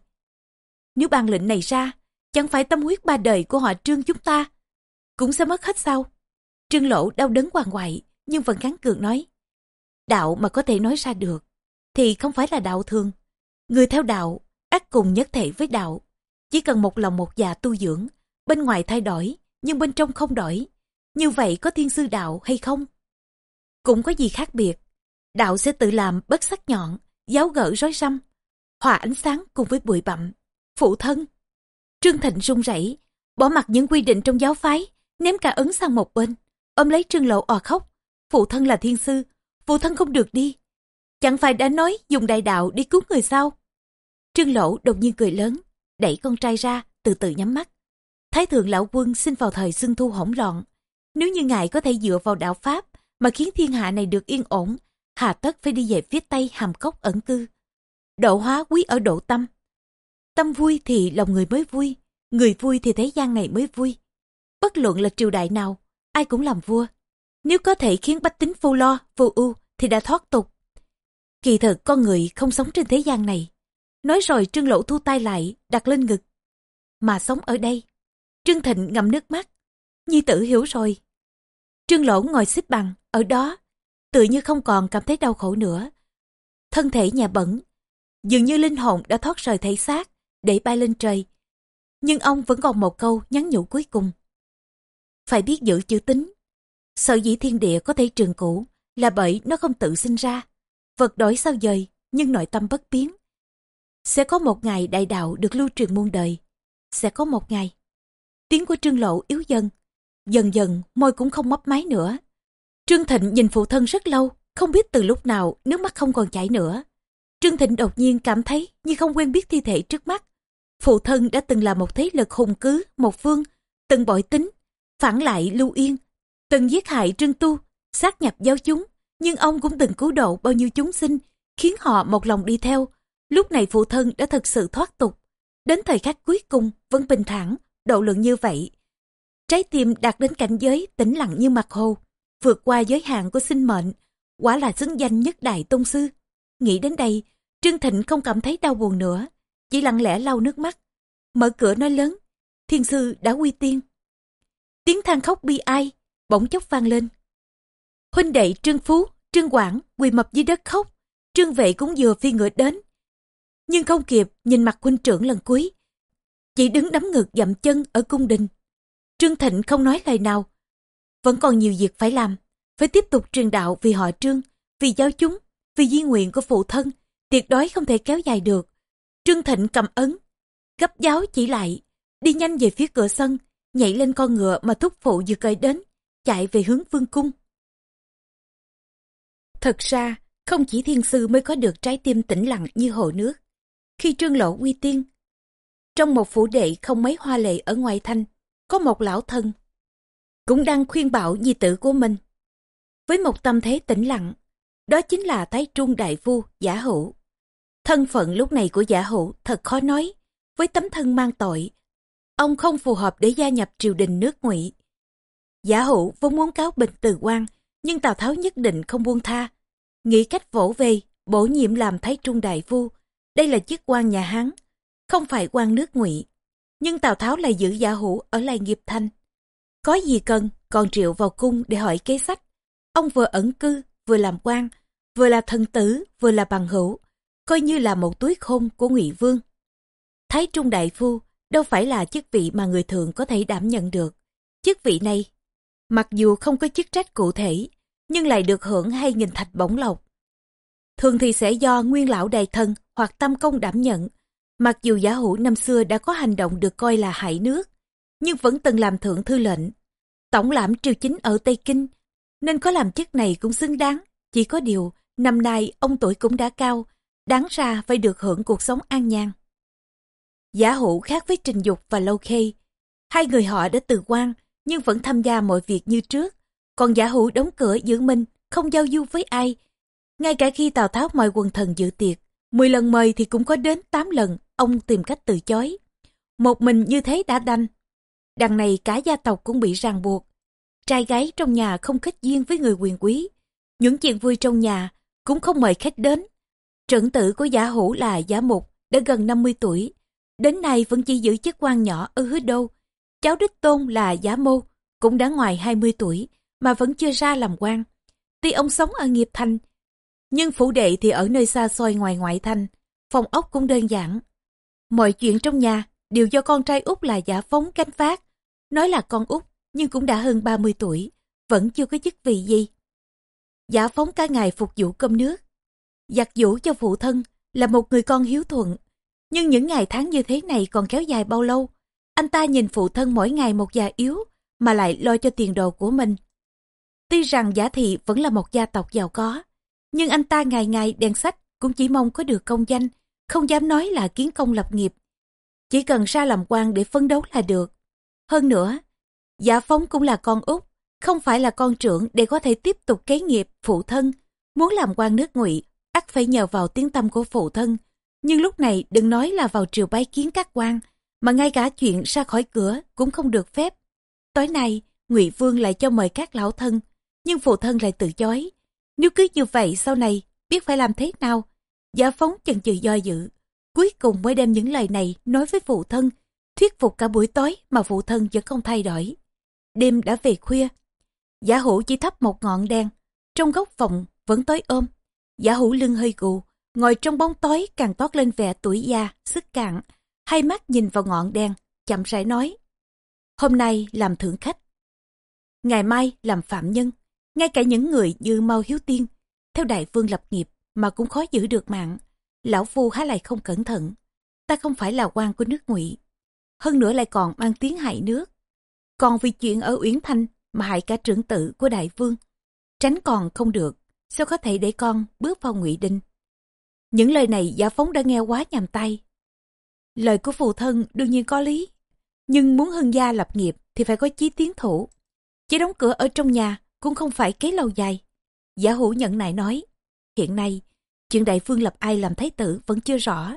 Nếu ban lệnh này ra, chẳng phải tâm huyết ba đời của họ trương chúng ta, cũng sẽ mất hết sao? Trương Lỗ đau đớn hoàng hoại, nhưng vẫn gắn cường nói. Đạo mà có thể nói ra được, thì không phải là đạo thường. Người theo đạo, ác cùng nhất thể với đạo. Chỉ cần một lòng một dạ tu dưỡng, bên ngoài thay đổi, nhưng bên trong không đổi. Như vậy có thiên sư đạo hay không? Cũng có gì khác biệt. Đạo sẽ tự làm bất sắc nhọn, giáo gỡ rối răm, hòa ánh sáng cùng với bụi bặm. Phụ thân. Trương Thịnh run rẩy, bỏ mặt những quy định trong giáo phái, ném cả ấn sang một bên, ôm lấy Trương Lộ ò khóc. Phụ thân là thiên sư, phụ thân không được đi. Chẳng phải đã nói dùng đại đạo đi cứu người sao? Trương Lỗ đột nhiên cười lớn, đẩy con trai ra, từ từ nhắm mắt. Thái thượng lão quân xin vào thời xuân thu hỗn loạn. Nếu như ngài có thể dựa vào đạo Pháp mà khiến thiên hạ này được yên ổn, hà tất phải đi về phía Tây hàm cốc ẩn cư. Độ hóa quý ở độ tâm. Tâm vui thì lòng người mới vui, người vui thì thế gian này mới vui. Bất luận là triều đại nào, ai cũng làm vua. Nếu có thể khiến bách tính vô lo, vô ưu thì đã thoát tục. Kỳ thực con người không sống trên thế gian này. Nói rồi Trương Lỗ thu tay lại, đặt lên ngực. Mà sống ở đây. Trương Thịnh ngậm nước mắt. Nhi tử hiểu rồi. Trương Lỗ ngồi xếp bằng, ở đó, tự như không còn cảm thấy đau khổ nữa. Thân thể nhà bẩn, dường như linh hồn đã thoát rời thể xác, để bay lên trời. Nhưng ông vẫn còn một câu nhắn nhủ cuối cùng. Phải biết giữ chữ tính. Sợ dĩ thiên địa có thể trường cũ là bởi nó không tự sinh ra. Vật đổi sao dời, nhưng nội tâm bất biến. Sẽ có một ngày đại đạo được lưu truyền muôn đời. Sẽ có một ngày. Tiếng của Trương Lộ yếu dần. Dần dần môi cũng không mấp máy nữa. Trương Thịnh nhìn phụ thân rất lâu, không biết từ lúc nào nước mắt không còn chảy nữa. Trương Thịnh đột nhiên cảm thấy như không quen biết thi thể trước mắt. Phụ thân đã từng là một thế lực hùng cứ, một phương, từng bội tính, phản lại lưu yên, từng giết hại trương tu, sát nhập giáo chúng, nhưng ông cũng từng cứu độ bao nhiêu chúng sinh, khiến họ một lòng đi theo. Lúc này phụ thân đã thật sự thoát tục. Đến thời khắc cuối cùng vẫn bình thản, độ lượng như vậy. Trái tim đạt đến cảnh giới tĩnh lặng như mặt hồ, vượt qua giới hạn của sinh mệnh, quả là xứng danh nhất đại tôn sư. Nghĩ đến đây, Trương Thịnh không cảm thấy đau buồn nữa, chỉ lặng lẽ lau nước mắt. Mở cửa nói lớn, thiên sư đã quy tiên. Tiếng than khóc bi ai, bỗng chốc vang lên. Huynh đệ Trương Phú, Trương Quảng quỳ mập dưới đất khóc, Trương Vệ cũng vừa phi ngựa đến. Nhưng không kịp nhìn mặt huynh trưởng lần cuối, chỉ đứng đấm ngực dậm chân ở cung đình. Trương Thịnh không nói lời nào, vẫn còn nhiều việc phải làm, phải tiếp tục truyền đạo vì họ Trương, vì giáo chúng, vì di nguyện của phụ thân, tuyệt đối không thể kéo dài được. Trương Thịnh cầm ấn, gấp giáo chỉ lại, đi nhanh về phía cửa sân, nhảy lên con ngựa mà thúc phụ vừa cởi đến, chạy về hướng vương cung. Thật ra, không chỉ thiên sư mới có được trái tim tĩnh lặng như hồ nước. Khi trương lộ uy tiên, trong một phủ đệ không mấy hoa lệ ở ngoài thanh, có một lão thân, cũng đang khuyên bảo nhi tử của mình. Với một tâm thế tĩnh lặng, đó chính là Thái Trung Đại Phu Giả Hữu. Thân phận lúc này của Giả Hữu thật khó nói, với tấm thân mang tội. Ông không phù hợp để gia nhập triều đình nước ngụy. Giả Hữu vốn muốn cáo bình từ quan, nhưng Tào Tháo nhất định không buông tha. Nghĩ cách vỗ về, bổ nhiệm làm Thái Trung Đại Phu. Đây là chức quan nhà Hán, không phải quan nước ngụy. Nhưng Tào Tháo lại giữ Giả Hữu ở lại nghiệp thanh. Có gì cần, còn triệu vào cung để hỏi kế sách. Ông vừa ẩn cư, vừa làm quan, vừa là thần tử, vừa là bằng hữu, coi như là một túi khôn của ngụy Vương. Thái Trung Đại Phu đâu phải là chức vị mà người thường có thể đảm nhận được. Chức vị này, mặc dù không có chức trách cụ thể, nhưng lại được hưởng hay nghìn thạch bổng lộc. Thường thì sẽ do nguyên lão đại thân hoặc tâm công đảm nhận. Mặc dù giả hữu năm xưa đã có hành động được coi là hại nước, nhưng vẫn từng làm thượng thư lệnh. Tổng lãm triều chính ở Tây Kinh, nên có làm chức này cũng xứng đáng. Chỉ có điều, năm nay ông tuổi cũng đã cao, đáng ra phải được hưởng cuộc sống an nhàn. Giả hữu khác với Trình Dục và Lâu Khê. Hai người họ đã từ quan, nhưng vẫn tham gia mọi việc như trước. Còn giả hữu đóng cửa giữ mình, không giao du với ai. Ngay cả khi Tào Tháo mời quần thần dự tiệc, 10 lần mời thì cũng có đến 8 lần ông tìm cách từ chối. Một mình như thế đã đanh. Đằng này cả gia tộc cũng bị ràng buộc. Trai gái trong nhà không kết duyên với người quyền quý. Những chuyện vui trong nhà cũng không mời khách đến. trưởng tử của giả hữu là giả mục, đã gần 50 tuổi. Đến nay vẫn chỉ giữ chức quan nhỏ ở hứa đô. Cháu đích tôn là giả mô, cũng đã ngoài 20 tuổi, mà vẫn chưa ra làm quan. Tuy ông sống ở nghiệp thành, nhưng phủ đệ thì ở nơi xa xôi ngoài ngoại thành, phòng ốc cũng đơn giản. Mọi chuyện trong nhà đều do con trai út là giả phóng cánh phát. Nói là con út, nhưng cũng đã hơn 30 tuổi, vẫn chưa có chức vị gì. Giả phóng cả ngày phục vụ cơm nước, giặt giũ cho phụ thân là một người con hiếu thuận. Nhưng những ngày tháng như thế này còn kéo dài bao lâu? Anh ta nhìn phụ thân mỗi ngày một già yếu, mà lại lo cho tiền đồ của mình. Tuy rằng giả thị vẫn là một gia tộc giàu có, nhưng anh ta ngày ngày đèn sách cũng chỉ mong có được công danh, không dám nói là kiến công lập nghiệp. Chỉ cần ra làm quan để phấn đấu là được. Hơn nữa, dạ giả phóng cũng là con út, không phải là con trưởng để có thể tiếp tục kế nghiệp phụ thân. Muốn làm quan nước ngụy, ắt phải nhờ vào tiếng tâm của phụ thân. Nhưng lúc này đừng nói là vào triều bái kiến các quan, mà ngay cả chuyện ra khỏi cửa cũng không được phép. Tối nay, ngụy Vương lại cho mời các lão thân, nhưng phụ thân lại từ chối. Nếu cứ như vậy sau này, biết phải làm thế nào? Giả phóng chần chừ do dự. cuối cùng mới đem những lời này nói với phụ thân, thuyết phục cả buổi tối mà phụ thân vẫn không thay đổi. Đêm đã về khuya, giả hữu chỉ thắp một ngọn đèn, trong góc phòng vẫn tối ôm. Giả hữu lưng hơi gù, ngồi trong bóng tối càng toát lên vẻ tuổi già, sức cạn, hai mắt nhìn vào ngọn đèn, chậm rãi nói. Hôm nay làm thượng khách, ngày mai làm phạm nhân, ngay cả những người như Mao Hiếu Tiên, theo đại vương lập nghiệp mà cũng khó giữ được mạng. Lão Phu há lại không cẩn thận, ta không phải là quan của nước ngụy hơn nữa lại còn mang tiếng hại nước. Còn vì chuyện ở Uyển Thanh mà hại cả trưởng tử của đại vương, tránh còn không được, sao có thể để con bước vào ngụy đinh. Những lời này giả phóng đã nghe quá nhầm tay. Lời của phụ thân đương nhiên có lý, nhưng muốn hưng gia lập nghiệp thì phải có chí tiến thủ. Chỉ đóng cửa ở trong nhà cũng không phải kế lâu dài. Giả hữu nhận nại nói, hiện nay, chuyện đại phương lập ai làm thái tử vẫn chưa rõ.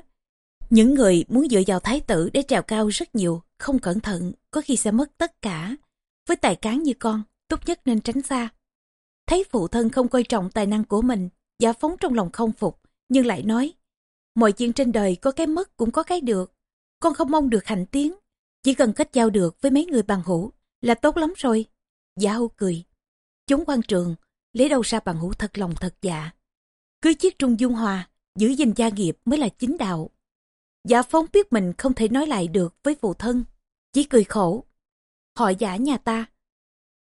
Những người muốn dựa vào thái tử để trèo cao rất nhiều, không cẩn thận, có khi sẽ mất tất cả. Với tài cán như con, tốt nhất nên tránh xa. Thấy phụ thân không coi trọng tài năng của mình, giả phóng trong lòng không phục, nhưng lại nói, mọi chuyện trên đời có cái mất cũng có cái được. Con không mong được hạnh tiến, chỉ cần kết giao được với mấy người bằng hữu là tốt lắm rồi. Giả hữu cười, chúng quan trường, lấy đâu ra bằng hữu thật lòng thật dạ. Cưới chiếc trung dung hòa, giữ gìn gia nghiệp mới là chính đạo. Giả phóng biết mình không thể nói lại được với phụ thân, chỉ cười khổ. Họ giả nhà ta,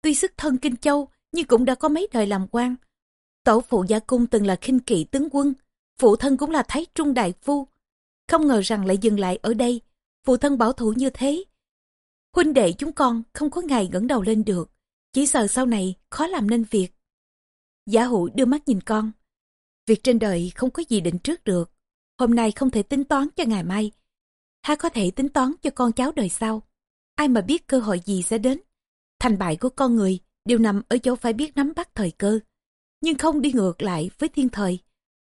tuy sức thân Kinh Châu nhưng cũng đã có mấy đời làm quan. Tổ phụ gia cung từng là khinh kỵ tướng quân, phụ thân cũng là thái trung đại phu. Không ngờ rằng lại dừng lại ở đây, phụ thân bảo thủ như thế. Huynh đệ chúng con không có ngày ngẩng đầu lên được, chỉ sợ sau này khó làm nên việc. Giả hữu đưa mắt nhìn con. Việc trên đời không có gì định trước được. Hôm nay không thể tính toán cho ngày mai. Há có thể tính toán cho con cháu đời sau. Ai mà biết cơ hội gì sẽ đến. Thành bại của con người đều nằm ở chỗ phải biết nắm bắt thời cơ. Nhưng không đi ngược lại với thiên thời.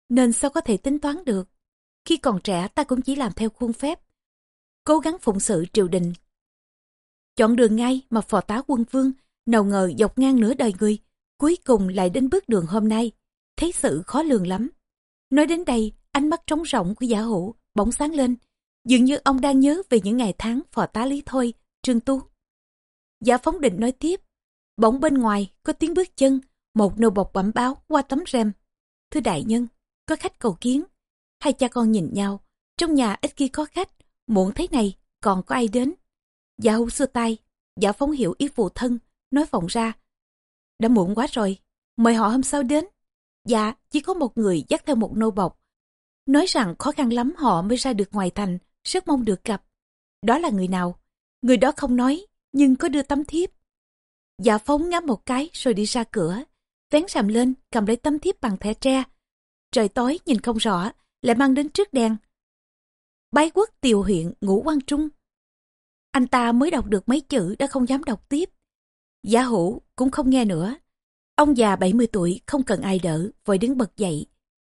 Nên sao có thể tính toán được. Khi còn trẻ ta cũng chỉ làm theo khuôn phép. Cố gắng phụng sự triều đình. Chọn đường ngay mà phò tá quân vương, nào ngờ dọc ngang nửa đời người, cuối cùng lại đến bước đường hôm nay. Thấy sự khó lường lắm. Nói đến đây, ánh mắt trống rỗng của giả hữu bỗng sáng lên. Dường như ông đang nhớ về những ngày tháng phò tá lý thôi, trương tú. Giả phóng định nói tiếp. Bỗng bên ngoài có tiếng bước chân, một nô bọc bẩm báo qua tấm rèm. Thưa đại nhân, có khách cầu kiến. Hai cha con nhìn nhau, trong nhà ít khi có khách, muộn thế này, còn có ai đến. Giả hữu xưa tay, giả phóng hiểu ý phụ thân, nói vọng ra. Đã muộn quá rồi, mời họ hôm sau đến. Dạ, chỉ có một người dắt theo một nô bọc. Nói rằng khó khăn lắm họ mới ra được ngoài thành, rất mong được gặp. Đó là người nào? Người đó không nói, nhưng có đưa tấm thiếp. Dạ phóng ngắm một cái rồi đi ra cửa, vén sàm lên cầm lấy tấm thiếp bằng thẻ tre. Trời tối nhìn không rõ, lại mang đến trước đèn. Bái quốc tiều huyện ngũ quan trung. Anh ta mới đọc được mấy chữ đã không dám đọc tiếp. Giả hữu cũng không nghe nữa. Ông già 70 tuổi không cần ai đỡ, vội đứng bật dậy.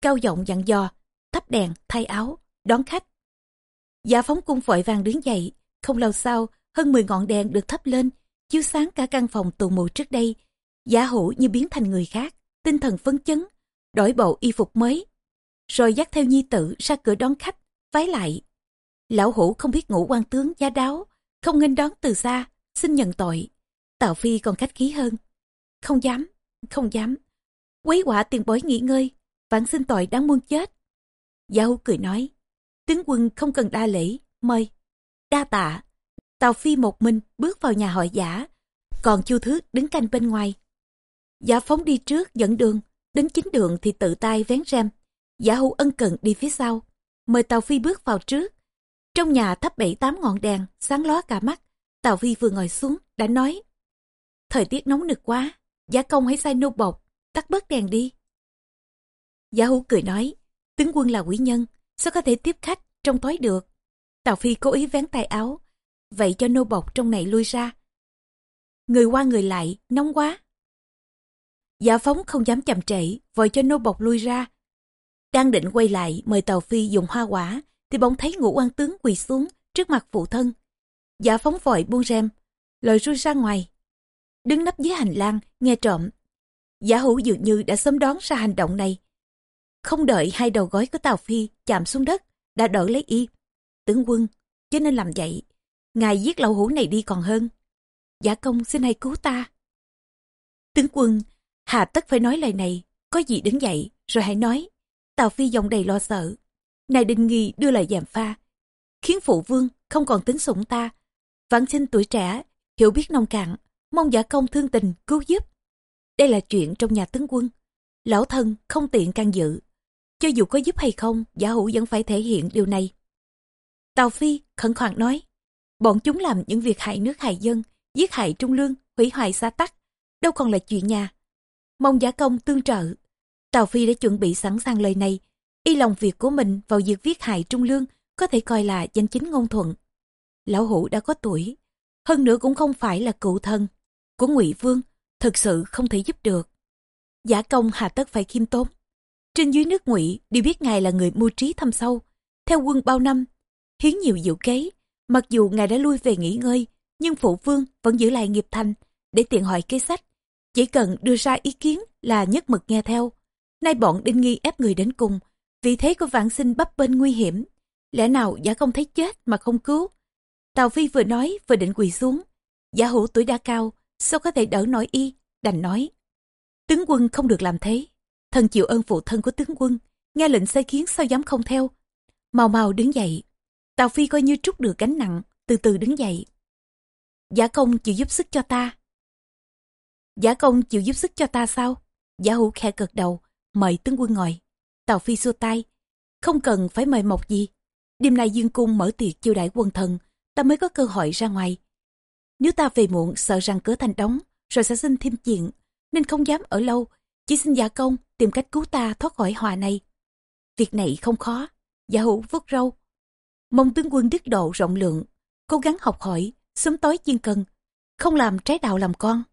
Cao giọng dặn dò, thắp đèn, thay áo, đón khách. Giả phóng cung vội vàng đứng dậy, không lâu sau, hơn 10 ngọn đèn được thắp lên, chiếu sáng cả căn phòng tù mù trước đây. Giả hữu như biến thành người khác, tinh thần phấn chấn, đổi bộ y phục mới. Rồi dắt theo nhi tử ra cửa đón khách, vái lại. Lão hữu không biết ngủ quan tướng giá đáo, không nghênh đón từ xa, xin nhận tội. Tào Phi còn khách khí hơn. Không dám, không dám. Quấy quả tiền bối nghỉ ngơi, vãn xin tội đáng muôn chết. Giáo cười nói, tướng quân không cần đa lễ, mời. Đa tạ. Tào Phi một mình bước vào nhà hội giả, còn Chu Thước đứng canh bên ngoài. Giả phóng đi trước dẫn đường, đến chính đường thì tự tay vén rèm. Giả hữu ân cần đi phía sau, mời Tào Phi bước vào trước. Trong nhà thắp bảy tám ngọn đèn, sáng lóa cả mắt. Tào Phi vừa ngồi xuống, đã nói. Thời tiết nóng nực quá, giả công hãy sai nô bộc tắt bớt đèn đi. Giả hữu cười nói, tướng quân là quý nhân, sao có thể tiếp khách trong tối được. Tào Phi cố ý vén tay áo, vậy cho nô bộc trong này lui ra. Người qua người lại, nóng quá. Giả phóng không dám chậm trễ, vội cho nô bộc lui ra. Đang định quay lại mời Tàu Phi dùng hoa quả, thì bỗng thấy ngũ quan tướng quỳ xuống trước mặt phụ thân. Giả phóng vội buông rèm, lời rui ra ngoài. Đứng nấp dưới hành lang, nghe trộm. Giả hữu dường như đã sớm đoán ra hành động này. Không đợi hai đầu gói của Tàu Phi chạm xuống đất, đã đỡ lấy y. Tướng quân, cho nên làm vậy. Ngài giết lão hủ này đi còn hơn. Giả công xin hãy cứu ta. Tướng quân, hà tất phải nói lời này, có gì đứng dậy, rồi hãy nói. Tào Phi giọng đầy lo sợ. Này Đinh Nghi đưa lời giảm pha, khiến phụ vương không còn tính sủng ta. Vãn sinh tuổi trẻ, hiểu biết nông cạn, mong giả công thương tình cứu giúp. Đây là chuyện trong nhà tướng quân. Lão thân không tiện can dự. Cho dù có giúp hay không, giả hữu vẫn phải thể hiện điều này. Tào Phi khẩn khoản nói, bọn chúng làm những việc hại nước hại dân, giết hại trung lương, hủy hoại xa tắc, đâu còn là chuyện nhà. Mong giả công tương trợ. Tào Phi đã chuẩn bị sẵn sàng lời này, y lòng việc của mình vào việc viết hại trung lương có thể coi là danh chính ngôn thuận. Lão hữu đã có tuổi, hơn nữa cũng không phải là cựu thân của ngụy Vương, thực sự không thể giúp được. Giả công hà tất phải khiêm tốn. Trên dưới nước ngụy đều biết ngài là người mưu trí thâm sâu, theo quân bao năm, hiến nhiều diệu kế. Mặc dù ngài đã lui về nghỉ ngơi, nhưng phụ vương vẫn giữ lại nghiệp thành để tiện hỏi kế sách. Chỉ cần đưa ra ý kiến là nhất mực nghe theo. Nay bọn đinh nghi ép người đến cùng, vị thế của vạn sinh bấp bên nguy hiểm. Lẽ nào giả công thấy chết mà không cứu? Tào Phi vừa nói vừa định quỳ xuống. Giả hữu tuổi đã cao, sao có thể đỡ nổi y, đành nói. Tướng quân không được làm thế. Thần chịu ơn phụ thân của tướng quân, nghe lệnh sai khiến sao dám không theo. Mau mau đứng dậy. Tào Phi coi như trút được gánh nặng, từ từ đứng dậy. Giả công chịu giúp sức cho ta. Giả công chịu giúp sức cho ta sao? Giả hữu khẽ cật đầu, mời tướng quân ngồi. Tào Phi xua tay. Không cần phải mời mọc gì. Đêm nay Dương Cung mở tiệc chiêu đãi quân thần, ta mới có cơ hội ra ngoài. Nếu ta về muộn sợ rằng cửa thành đóng, rồi sẽ xin thêm chuyện, nên không dám ở lâu, chỉ xin giả công tìm cách cứu ta thoát khỏi hòa này. Việc này không khó, giả hữu vứt râu. Mong tướng quân đức độ rộng lượng, cố gắng học hỏi, sớm tối chiên cần, không làm trái đạo làm con.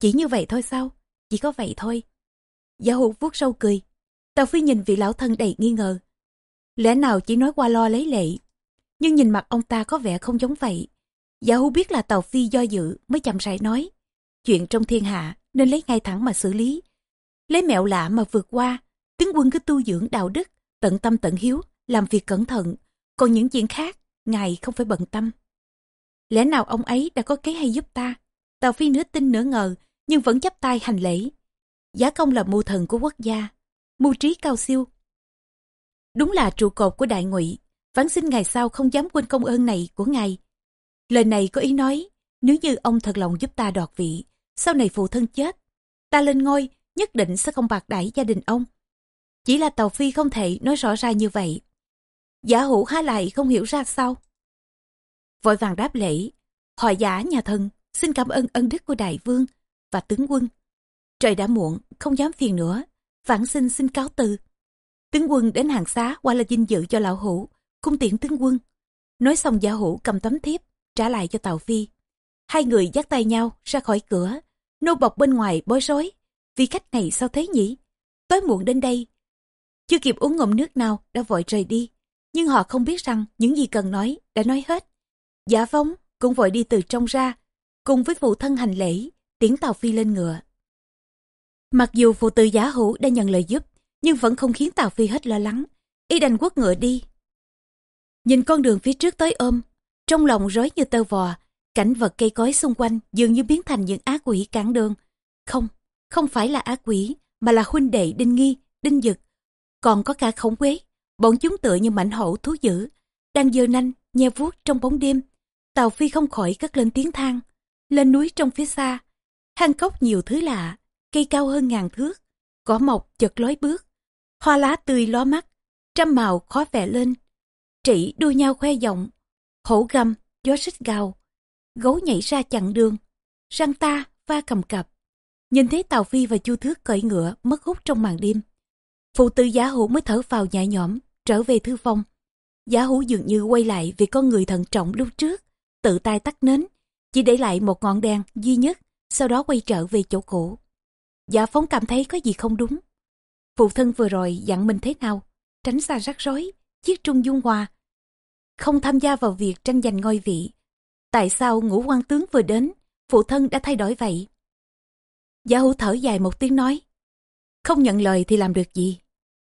Chỉ như vậy thôi sao? Chỉ có vậy thôi. Giả hữu vuốt râu cười. Tào Phi nhìn vị lão thân đầy nghi ngờ. Lẽ nào chỉ nói qua lo lấy lệ, nhưng nhìn mặt ông ta có vẻ không giống vậy. Giả hữu biết là Tào Phi do dự mới chậm rãi nói. Chuyện trong thiên hạ nên lấy ngay thẳng mà xử lý. Lấy mẹo lạ mà vượt qua, tướng quân cứ tu dưỡng đạo đức, tận tâm tận hiếu, làm việc cẩn thận. Còn những chuyện khác, ngài không phải bận tâm. Lẽ nào ông ấy đã có kế hay giúp ta? Tào Phi nửa tin nửa ngờ, nhưng vẫn chấp tay hành lễ. Giá công là mưu thần của quốc gia, mưu trí cao siêu. Đúng là trụ cột của đại ngụy, vãn xin ngày sau không dám quên công ơn này của ngài. Lời này có ý nói, nếu như ông thật lòng giúp ta đoạt vị, sau này phụ thân chết, ta lên ngôi nhất định sẽ không bạc đãi gia đình ông. Chỉ là Tàu Phi không thể nói rõ ra như vậy. Giả hữu há lại không hiểu ra sao. Vội vàng đáp lễ, họ giả nhà thần, xin cảm ơn ân đức của đại vương và tướng quân. Trời đã muộn, không dám phiền nữa, vãn xin xin cáo từ. Tướng quân đến hàng xá qua là dinh dự cho lão hữu, cung tiễn tướng quân. Nói xong giả hữu cầm tấm thiếp, trả lại cho Tàu Phi. Hai người dắt tay nhau ra khỏi cửa, nô bọc bên ngoài bối rối. Vì khách này sao thế nhỉ? Tối muộn đến đây. Chưa kịp uống ngụm nước nào đã vội rời đi. Nhưng họ không biết rằng những gì cần nói đã nói hết. Giả phóng cũng vội đi từ trong ra, cùng với phụ thân hành lễ, tiễn Tàu Phi lên ngựa. Mặc dù phụ tử giả hữu đã nhận lời giúp, nhưng vẫn không khiến Tàu Phi hết lo lắng. Y đành quất ngựa đi. Nhìn con đường phía trước tới ôm, trong lòng rối như tơ vò, cảnh vật cây cối xung quanh dường như biến thành những ác quỷ cản đường. Không, không phải là ác quỷ, mà là huynh đệ đinh nghi, đinh dực. Còn có cả khổng quế, bọn chúng tựa như mảnh hổ thú dữ, đang dơ nanh, nhe vuốt trong bóng đêm. Tàu Phi không khỏi cất lên tiếng thang. Lên núi trong phía xa, hang cốc nhiều thứ lạ, cây cao hơn ngàn thước, cỏ mọc chật lối bước, hoa lá tươi ló mắt, trăm màu khó vẽ lên. Trĩ đua nhau khoe giọng, hổ gầm, gió xích gào, gấu nhảy ra chặn đường, răng ta va cầm cập. Nhìn thấy Tàu Phi và Chu Thước cởi ngựa mất hút trong màn đêm. Phụ tử giả hữu mới thở vào nhẹ nhõm, trở về thư phòng, Giả hữu dường như quay lại vì con người thận trọng lúc trước, tự tay tắt nến, chỉ để lại một ngọn đèn duy nhất, sau đó quay trở về chỗ cũ. Giả phóng cảm thấy có gì không đúng. Phụ thân vừa rồi dặn mình thế nào, tránh xa rắc rối, chiếc trung dung hòa. Không tham gia vào việc tranh giành ngôi vị. Tại sao ngũ quan tướng vừa đến, phụ thân đã thay đổi vậy? Giả hữu thở dài một tiếng nói. Không nhận lời thì làm được gì?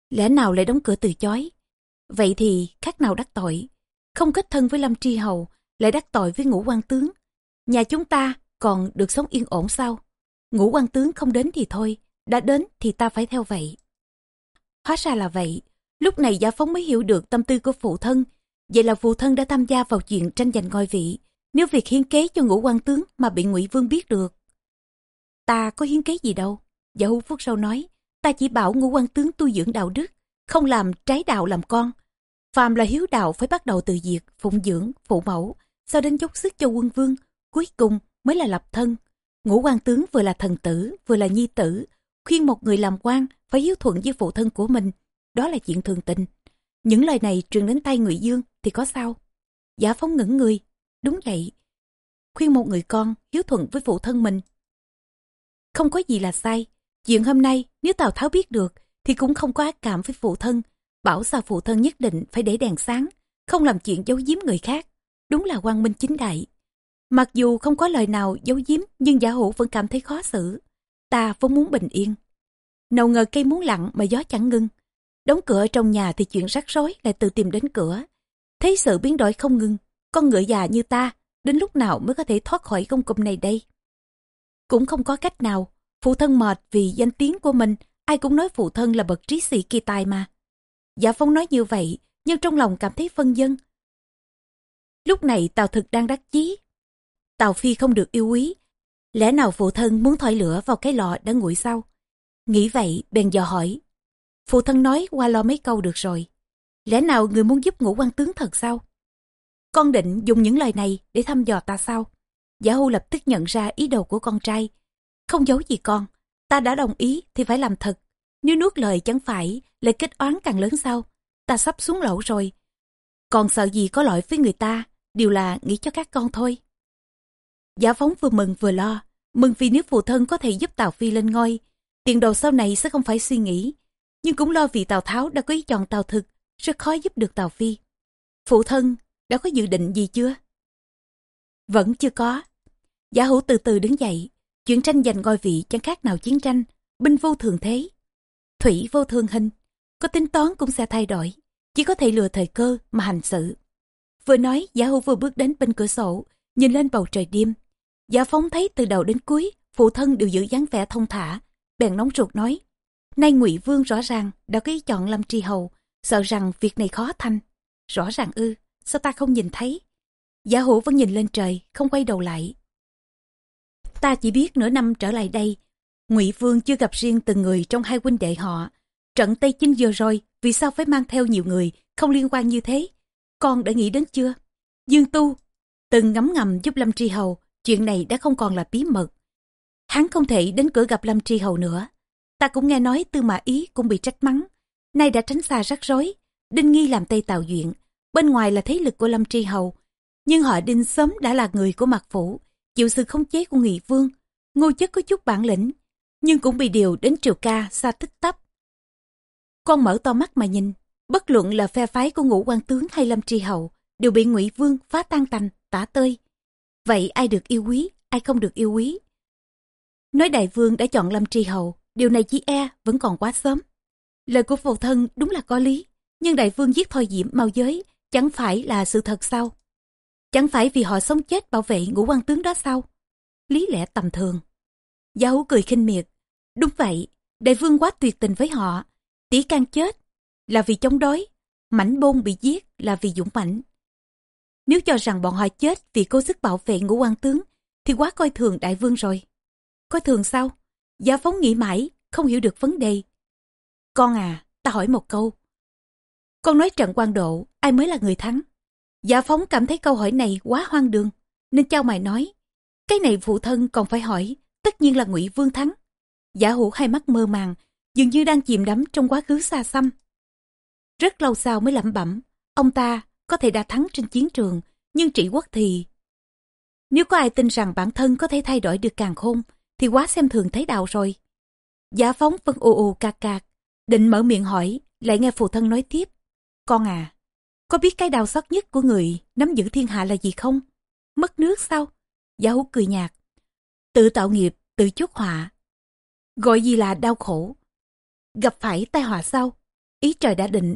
Lẽ nào lại đóng cửa từ chối? Vậy thì khác nào đắc tội, không kết thân với Lâm Tri Hầu, lại đắc tội với ngũ quan tướng. Nhà chúng ta còn được sống yên ổn sao? Ngũ quan tướng không đến thì thôi, đã đến thì ta phải theo vậy. Hóa ra là vậy, lúc này Giả Phóng mới hiểu được tâm tư của phụ thân. Vậy là phụ thân đã tham gia vào chuyện tranh giành ngôi vị. Nếu việc hiến kế cho ngũ quan tướng mà bị ngụy Vương biết được. Ta có hiến kế gì đâu. và Hữu Phúc sau nói, ta chỉ bảo ngũ quan tướng tu dưỡng đạo đức, không làm trái đạo làm con. Phàm là hiếu đạo phải bắt đầu từ việc phụng dưỡng, phụ mẫu, sau đến dốc sức cho quân vương, cuối cùng mới là lập thân. Ngũ quan tướng vừa là thần tử, vừa là nhi tử, khuyên một người làm quan phải hiếu thuận với phụ thân của mình, đó là chuyện thường tình. Những lời này truyền đến tay Ngụy Dương thì có sao? Giả phóng ngẩn người, đúng vậy. Khuyên một người con hiếu thuận với phụ thân mình. Không có gì là sai. Chuyện hôm nay nếu Tào Tháo biết được thì cũng không có ác cảm với phụ thân. Bảo sao phụ thân nhất định phải để đèn sáng, không làm chuyện giấu giếm người khác. Đúng là quang minh chính đại. Mặc dù không có lời nào giấu giếm nhưng giả hữu vẫn cảm thấy khó xử. Ta vốn muốn bình yên. Nào ngờ cây muốn lặng mà gió chẳng ngưng. Đóng cửa trong nhà thì chuyện rắc rối lại tự tìm đến cửa. Thấy sự biến đổi không ngừng, con ngựa già như ta, đến lúc nào mới có thể thoát khỏi công cụm này đây? Cũng không có cách nào, phụ thân mệt vì danh tiếng của mình, ai cũng nói phụ thân là bậc trí sĩ kỳ tài mà. Giả Phong nói như vậy, nhưng trong lòng cảm thấy phân dân. Lúc này Tào Thực đang đắc chí. Tào Phi không được yêu quý, lẽ nào phụ thân muốn thổi lửa vào cái lò đã nguội sau? Nghĩ vậy, bèn dò hỏi. Phụ thân nói qua lo mấy câu được rồi. Lẽ nào người muốn giúp ngũ quan tướng thật sao? Con định dùng những lời này để thăm dò ta sao? Giả hưu lập tức nhận ra ý đồ của con trai. Không giấu gì con, ta đã đồng ý thì phải làm thật. Nếu nuốt lời chẳng phải, lại kết oán càng lớn sao? Ta sắp xuống lỗ rồi. Còn sợ gì có lỗi với người ta, đều là nghĩ cho các con thôi. Giả phóng vừa mừng vừa lo, mừng vì nếu phụ thân có thể giúp Tào Phi lên ngôi, tiền đồ sau này sẽ không phải suy nghĩ. Nhưng cũng lo vì Tào Tháo đã có ý chọn Tào Thực, rất khó giúp được Tào Phi. Phụ thân đã có dự định gì chưa? Vẫn chưa có. Giả hữu từ từ đứng dậy, chuyện tranh giành ngôi vị chẳng khác nào chiến tranh, binh vô thường thế. Thủy vô thường hình, có tính toán cũng sẽ thay đổi, chỉ có thể lừa thời cơ mà hành sự. Vừa nói, giả hữu vừa bước đến bên cửa sổ, nhìn lên bầu trời đêm. Giả phóng thấy từ đầu đến cuối, phụ thân đều giữ dáng vẻ thông thả, bèn nóng ruột nói. Nay ngụy Vương rõ ràng đã có ý chọn Lâm Tri Hầu, sợ rằng việc này khó thành. Rõ ràng ư, sao ta không nhìn thấy? Giả hữu vẫn nhìn lên trời, không quay đầu lại. Ta chỉ biết nửa năm trở lại đây, ngụy Vương chưa gặp riêng từng người trong hai huynh đệ họ. Trận Tây Chinh vừa rồi, vì sao phải mang theo nhiều người, không liên quan như thế? Con đã nghĩ đến chưa? Dương Tu, từng ngấm ngầm giúp Lâm Tri Hầu, chuyện này đã không còn là bí mật. Hắn không thể đến cửa gặp Lâm Tri Hầu nữa. Ta cũng nghe nói Tư Mã Ý cũng bị trách mắng. Nay đã tránh xa rắc rối. Đinh Nghi làm Tây Tào Duyện. Bên ngoài là thế lực của Lâm Tri Hầu. Nhưng họ Đinh sớm đã là người của mặt phủ. Chịu sự khống chế của Nghị Vương. Ngô chất có chút bản lĩnh. Nhưng cũng bị điều đến triều ca xa tích tắp. Con mở to mắt mà nhìn. Bất luận là phe phái của ngũ quan tướng hay Lâm Tri Hầu. Đều bị ngụy Vương phá tan tành, tả tơi. Vậy ai được yêu quý, ai không được yêu quý? Nói đại vương đã chọn Lâm Tri Hầu, điều này chỉ e vẫn còn quá sớm. Lời của phụ thân đúng là có lý, nhưng đại vương giết thôi diễm mau giới chẳng phải là sự thật sao? Chẳng phải vì họ sống chết bảo vệ ngũ quan tướng đó sao? Lý lẽ tầm thường. Gia hữu cười khinh miệt. Đúng vậy, đại vương quá tuyệt tình với họ. Tỷ can chết là vì chống đối, mảnh bôn bị giết là vì dũng mãnh. Nếu cho rằng bọn họ chết vì cố sức bảo vệ ngũ quan tướng thì quá coi thường đại vương rồi. Coi thường sao? Gia phóng nghĩ mãi, không hiểu được vấn đề. Con à, ta hỏi một câu. Con nói trận quan độ, ai mới là người thắng? giả phóng cảm thấy câu hỏi này quá hoang đường, nên trao mày nói. Cái này phụ thân còn phải hỏi, tất nhiên là ngụy Vương thắng. Giả hữu hai mắt mơ màng, dường như đang chìm đắm trong quá khứ xa xăm. Rất lâu sau mới lẩm bẩm, ông ta có thể đã thắng trên chiến trường, nhưng trị quốc thì... Nếu có ai tin rằng bản thân có thể thay đổi được càng khôn, thì quá xem thường thấy đạo rồi. Giả phóng vẫn ù ù cạc cạc, định mở miệng hỏi, lại nghe phụ thân nói tiếp. Con à, có biết cái đau xót nhất của người nắm giữ thiên hạ là gì không? Mất nước sao? giáo hút cười nhạt. Tự tạo nghiệp, tự chuốc họa. Gọi gì là đau khổ? Gặp phải tai họa sao? Ý trời đã định,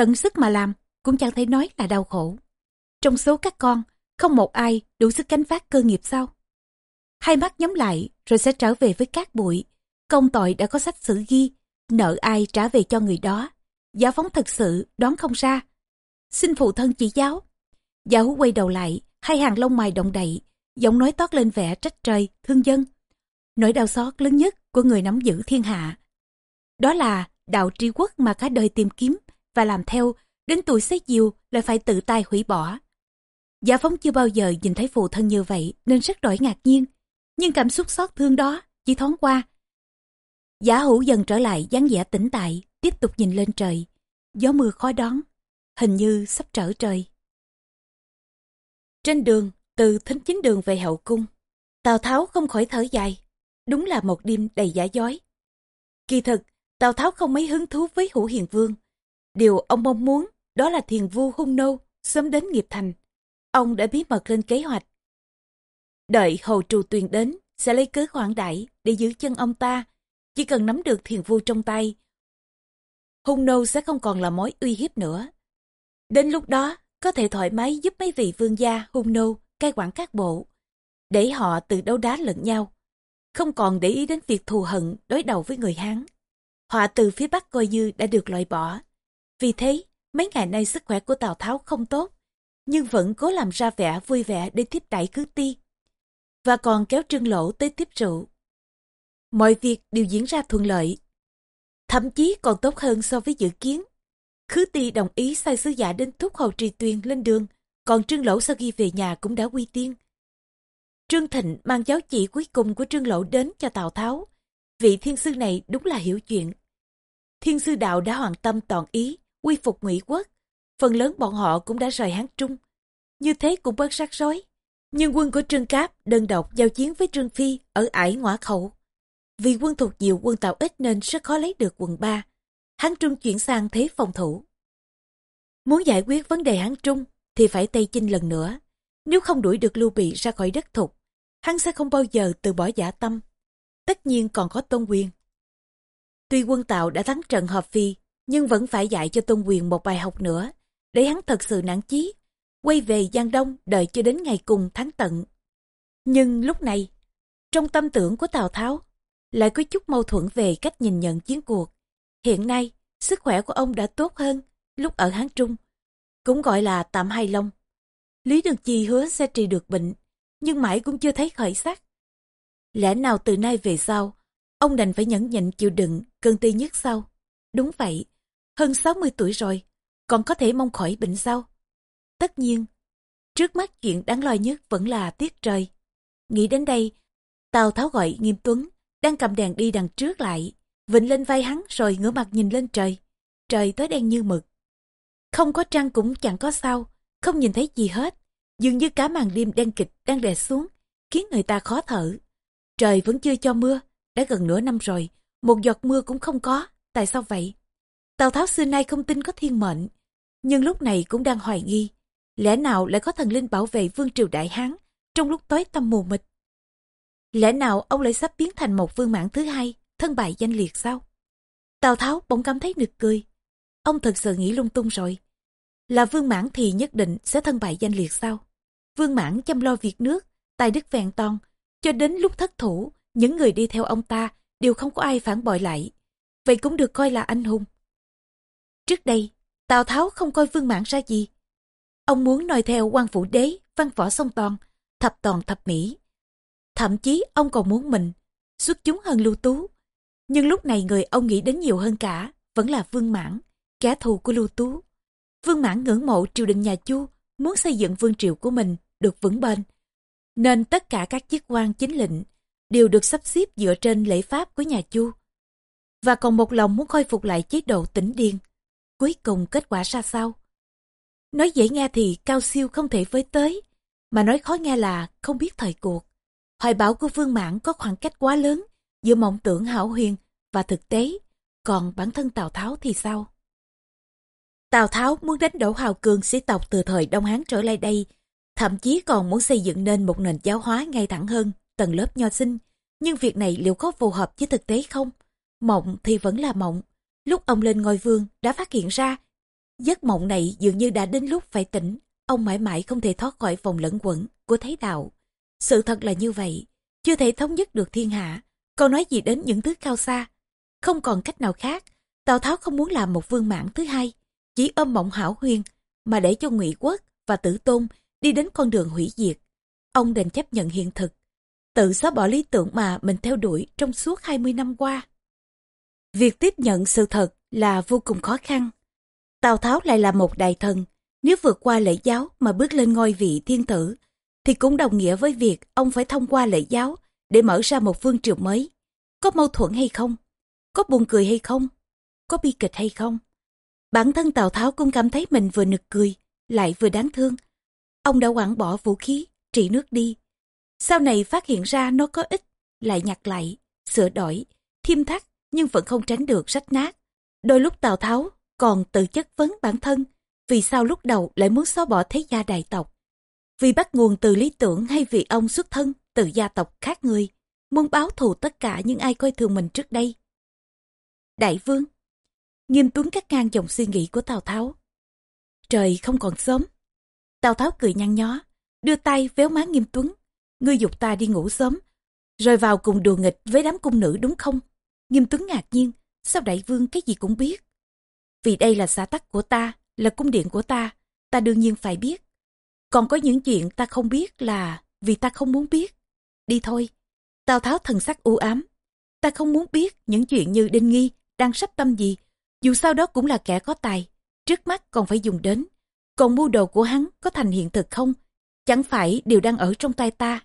Tận sức mà làm, cũng chẳng thấy nói là đau khổ. Trong số các con, không một ai đủ sức cánh vác cơ nghiệp sao? Hai mắt nhắm lại rồi sẽ trở về với cát bụi. Công tội đã có sách sử ghi, nợ ai trả về cho người đó. Giả phóng thật sự đoán không ra. Xin phụ thân chỉ giáo. Giả hú quay đầu lại, hai hàng lông mày động đậy, giọng nói toát lên vẻ trách trời, thương dân. Nỗi đau xót lớn nhất của người nắm giữ thiên hạ. Đó là đạo tri quốc mà cả đời tìm kiếm và làm theo, đến tuổi xế chiều lại phải tự tay hủy bỏ. Giả phóng chưa bao giờ nhìn thấy phụ thân như vậy nên rất đổi ngạc nhiên, nhưng cảm xúc xót thương đó chỉ thoáng qua. Giả hữu dần trở lại dáng vẻ tĩnh tại, tiếp tục nhìn lên trời. Gió mưa khói đón, hình như sắp trở trời. Trên đường, từ thính chính đường về hậu cung, Tào Tháo không khỏi thở dài. Đúng là một đêm đầy giả dối. Kỳ thực, Tào Tháo không mấy hứng thú với Hữu Hiền Vương. Điều ông mong muốn đó là thiền vu hung nô sớm đến nghiệp thành. Ông đã bí mật lên kế hoạch. Đợi hầu trù tuyền đến, sẽ lấy cớ khoản đại để giữ chân ông ta. Chỉ cần nắm được thiền vu trong tay, hung nô sẽ không còn là mối uy hiếp nữa. Đến lúc đó, có thể thoải mái giúp mấy vị vương gia hung nô cai quản các bộ, để họ tự đấu đá lẫn nhau, không còn để ý đến việc thù hận đối đầu với người Hán. Họa từ phía Bắc coi như đã được loại bỏ. Vì thế, mấy ngày nay sức khỏe của Tào Tháo không tốt, nhưng vẫn cố làm ra vẻ vui vẻ để tiếp đẩy cứ ti. Và còn kéo trương lỗ tới tiếp rượu. Mọi việc đều diễn ra thuận lợi. Thậm chí còn tốt hơn so với dự kiến. Khứ ti đồng ý sai sứ giả đến thúc hầu Trì Tuyên lên đường, còn Trương Lỗ sau khi về nhà cũng đã quy tiên. Trương Thịnh mang giáo chỉ cuối cùng của Trương Lỗ đến cho Tào Tháo. Vị thiên sư này đúng là hiểu chuyện. Thiên sư đạo đã hoàn tâm toàn ý, quy phục ngụy quốc. Phần lớn bọn họ cũng đã rời Hán Trung. Như thế cũng bớt rắc rối. Nhưng quân của Trương Cáp đơn độc giao chiến với Trương Phi ở ải ngõa khẩu. Vì quân thuộc nhiều quân tạo ít nên rất khó lấy được quận 3. Hán Trung chuyển sang thế phòng thủ. Muốn giải quyết vấn đề Hán Trung thì phải Tây Chinh lần nữa. Nếu không đuổi được Lưu Bị ra khỏi đất thục, hắn sẽ không bao giờ từ bỏ giả tâm. Tất nhiên còn có Tôn Quyền. Tuy quân Tạo đã thắng trận Hợp Phi, nhưng vẫn phải dạy cho Tôn Quyền một bài học nữa, để hắn thật sự nản chí, quay về Giang Đông đợi cho đến ngày cùng thắng tận. Nhưng lúc này, trong tâm tưởng của Tào Tháo, lại có chút mâu thuẫn về cách nhìn nhận chiến cuộc. Hiện nay, sức khỏe của ông đã tốt hơn lúc ở Hán Trung, cũng gọi là tạm hài long. Lý Đường Chi hứa sẽ trị được bệnh, nhưng mãi cũng chưa thấy khởi sắc. Lẽ nào từ nay về sau, ông đành phải nhẫn nhịn chịu đựng cơn tê nhất sau. Đúng vậy, hơn 60 tuổi rồi, còn có thể mong khỏi bệnh sao? Tất nhiên, trước mắt chuyện đáng lo nhất vẫn là tiết trời. Nghĩ đến đây, Tào Tháo gọi Nghiêm Tuấn, đang cầm đèn đi đằng trước lại, vịnh lên vai hắn rồi ngửa mặt nhìn lên trời. Trời tối đen như mực. Không có trăng cũng chẳng có sao, không nhìn thấy gì hết. Dường như cả màn đêm đen kịch đang đè xuống, khiến người ta khó thở. Trời vẫn chưa cho mưa, đã gần nửa năm rồi, một giọt mưa cũng không có, tại sao vậy? Tào Tháo xưa nay không tin có thiên mệnh, nhưng lúc này cũng đang hoài nghi. Lẽ nào lại có thần linh bảo vệ vương triều đại hán trong lúc tối tăm mù mịt? Lẽ nào ông lại sắp biến thành một vương mãn thứ hai, thân bại danh liệt sao? Tào Tháo bỗng cảm thấy nực cười. Ông thật sự nghĩ lung tung rồi. Là vương mãn thì nhất định sẽ thân bại danh liệt sao? Vương mãn chăm lo việc nước, tài đức vẹn toàn. Cho đến lúc thất thủ, những người đi theo ông ta đều không có ai phản bội lại. Vậy cũng được coi là anh hùng. Trước đây, Tào Tháo không coi vương mãn ra gì. Ông muốn noi theo quan phủ đế, văn võ song toàn, thập toàn thập mỹ. Thậm chí ông còn muốn mình, xuất chúng hơn lưu tú. Nhưng lúc này người ông nghĩ đến nhiều hơn cả, vẫn là vương mãn, kẻ thù của lưu tú. Vương mãn ngưỡng mộ triều đình nhà Chu, muốn xây dựng vương triều của mình được vững bền. Nên tất cả các chức quan chính lệnh đều được sắp xếp dựa trên lễ pháp của nhà Chu. Và còn một lòng muốn khôi phục lại chế độ tỉnh điên. Cuối cùng kết quả ra sao? Nói dễ nghe thì cao siêu không thể với tới, mà nói khó nghe là không biết thời cuộc. Hoài bảo của Vương Mãn có khoảng cách quá lớn giữa mộng tưởng hảo huyền và thực tế, còn bản thân Tào Tháo thì sao? Tào Tháo muốn đánh đổ hào cường sĩ tộc từ thời Đông Hán trở lại đây, thậm chí còn muốn xây dựng nên một nền giáo hóa ngay thẳng hơn, tầng lớp nho sinh. Nhưng việc này liệu có phù hợp với thực tế không? Mộng thì vẫn là mộng. Lúc ông lên ngôi vương đã phát hiện ra, Giấc mộng này dường như đã đến lúc phải tỉnh, ông mãi mãi không thể thoát khỏi vòng lẫn quẩn của thấy đạo. Sự thật là như vậy, chưa thể thống nhất được thiên hạ, còn nói gì đến những thứ cao xa. Không còn cách nào khác, Tào Tháo không muốn làm một vương mãn thứ hai, chỉ ôm mộng hảo huyền mà để cho ngụy quốc và tử tôn đi đến con đường hủy diệt. Ông đành chấp nhận hiện thực, tự xóa bỏ lý tưởng mà mình theo đuổi trong suốt 20 năm qua. Việc tiếp nhận sự thật là vô cùng khó khăn. Tào Tháo lại là một đại thần, nếu vượt qua lễ giáo mà bước lên ngôi vị thiên tử, thì cũng đồng nghĩa với việc ông phải thông qua lễ giáo để mở ra một vương triều mới. Có mâu thuẫn hay không? Có buồn cười hay không? Có bi kịch hay không? Bản thân Tào Tháo cũng cảm thấy mình vừa nực cười, lại vừa đáng thương. Ông đã quảng bỏ vũ khí, trị nước đi. Sau này phát hiện ra nó có ích, lại nhặt lại, sửa đổi, thêm thắt nhưng vẫn không tránh được rách nát. Đôi lúc Tào Tháo còn tự chất vấn bản thân, vì sao lúc đầu lại muốn xóa bỏ thế gia đại tộc. Vì bắt nguồn từ lý tưởng hay vì ông xuất thân từ gia tộc khác người, muốn báo thù tất cả những ai coi thường mình trước đây. Đại vương Nghiêm tuấn cắt ngang dòng suy nghĩ của Tào Tháo. Trời không còn sớm. Tào Tháo cười nhăn nhó, đưa tay véo má Nghiêm Tuấn. Ngươi dục ta đi ngủ sớm, rồi vào cùng đùa nghịch với đám cung nữ đúng không? Nghiêm Tuấn ngạc nhiên, sao đại vương cái gì cũng biết? Vì đây là xã tắc của ta, là cung điện của ta, ta đương nhiên phải biết. Còn có những chuyện ta không biết là vì ta không muốn biết. Đi thôi. Tào Tháo thần sắc u ám. Ta không muốn biết những chuyện như Đinh Nghi đang sắp tâm gì. Dù sao đó cũng là kẻ có tài. Trước mắt còn phải dùng đến. Còn mưu đồ của hắn có thành hiện thực không? Chẳng phải đều đang ở trong tay ta.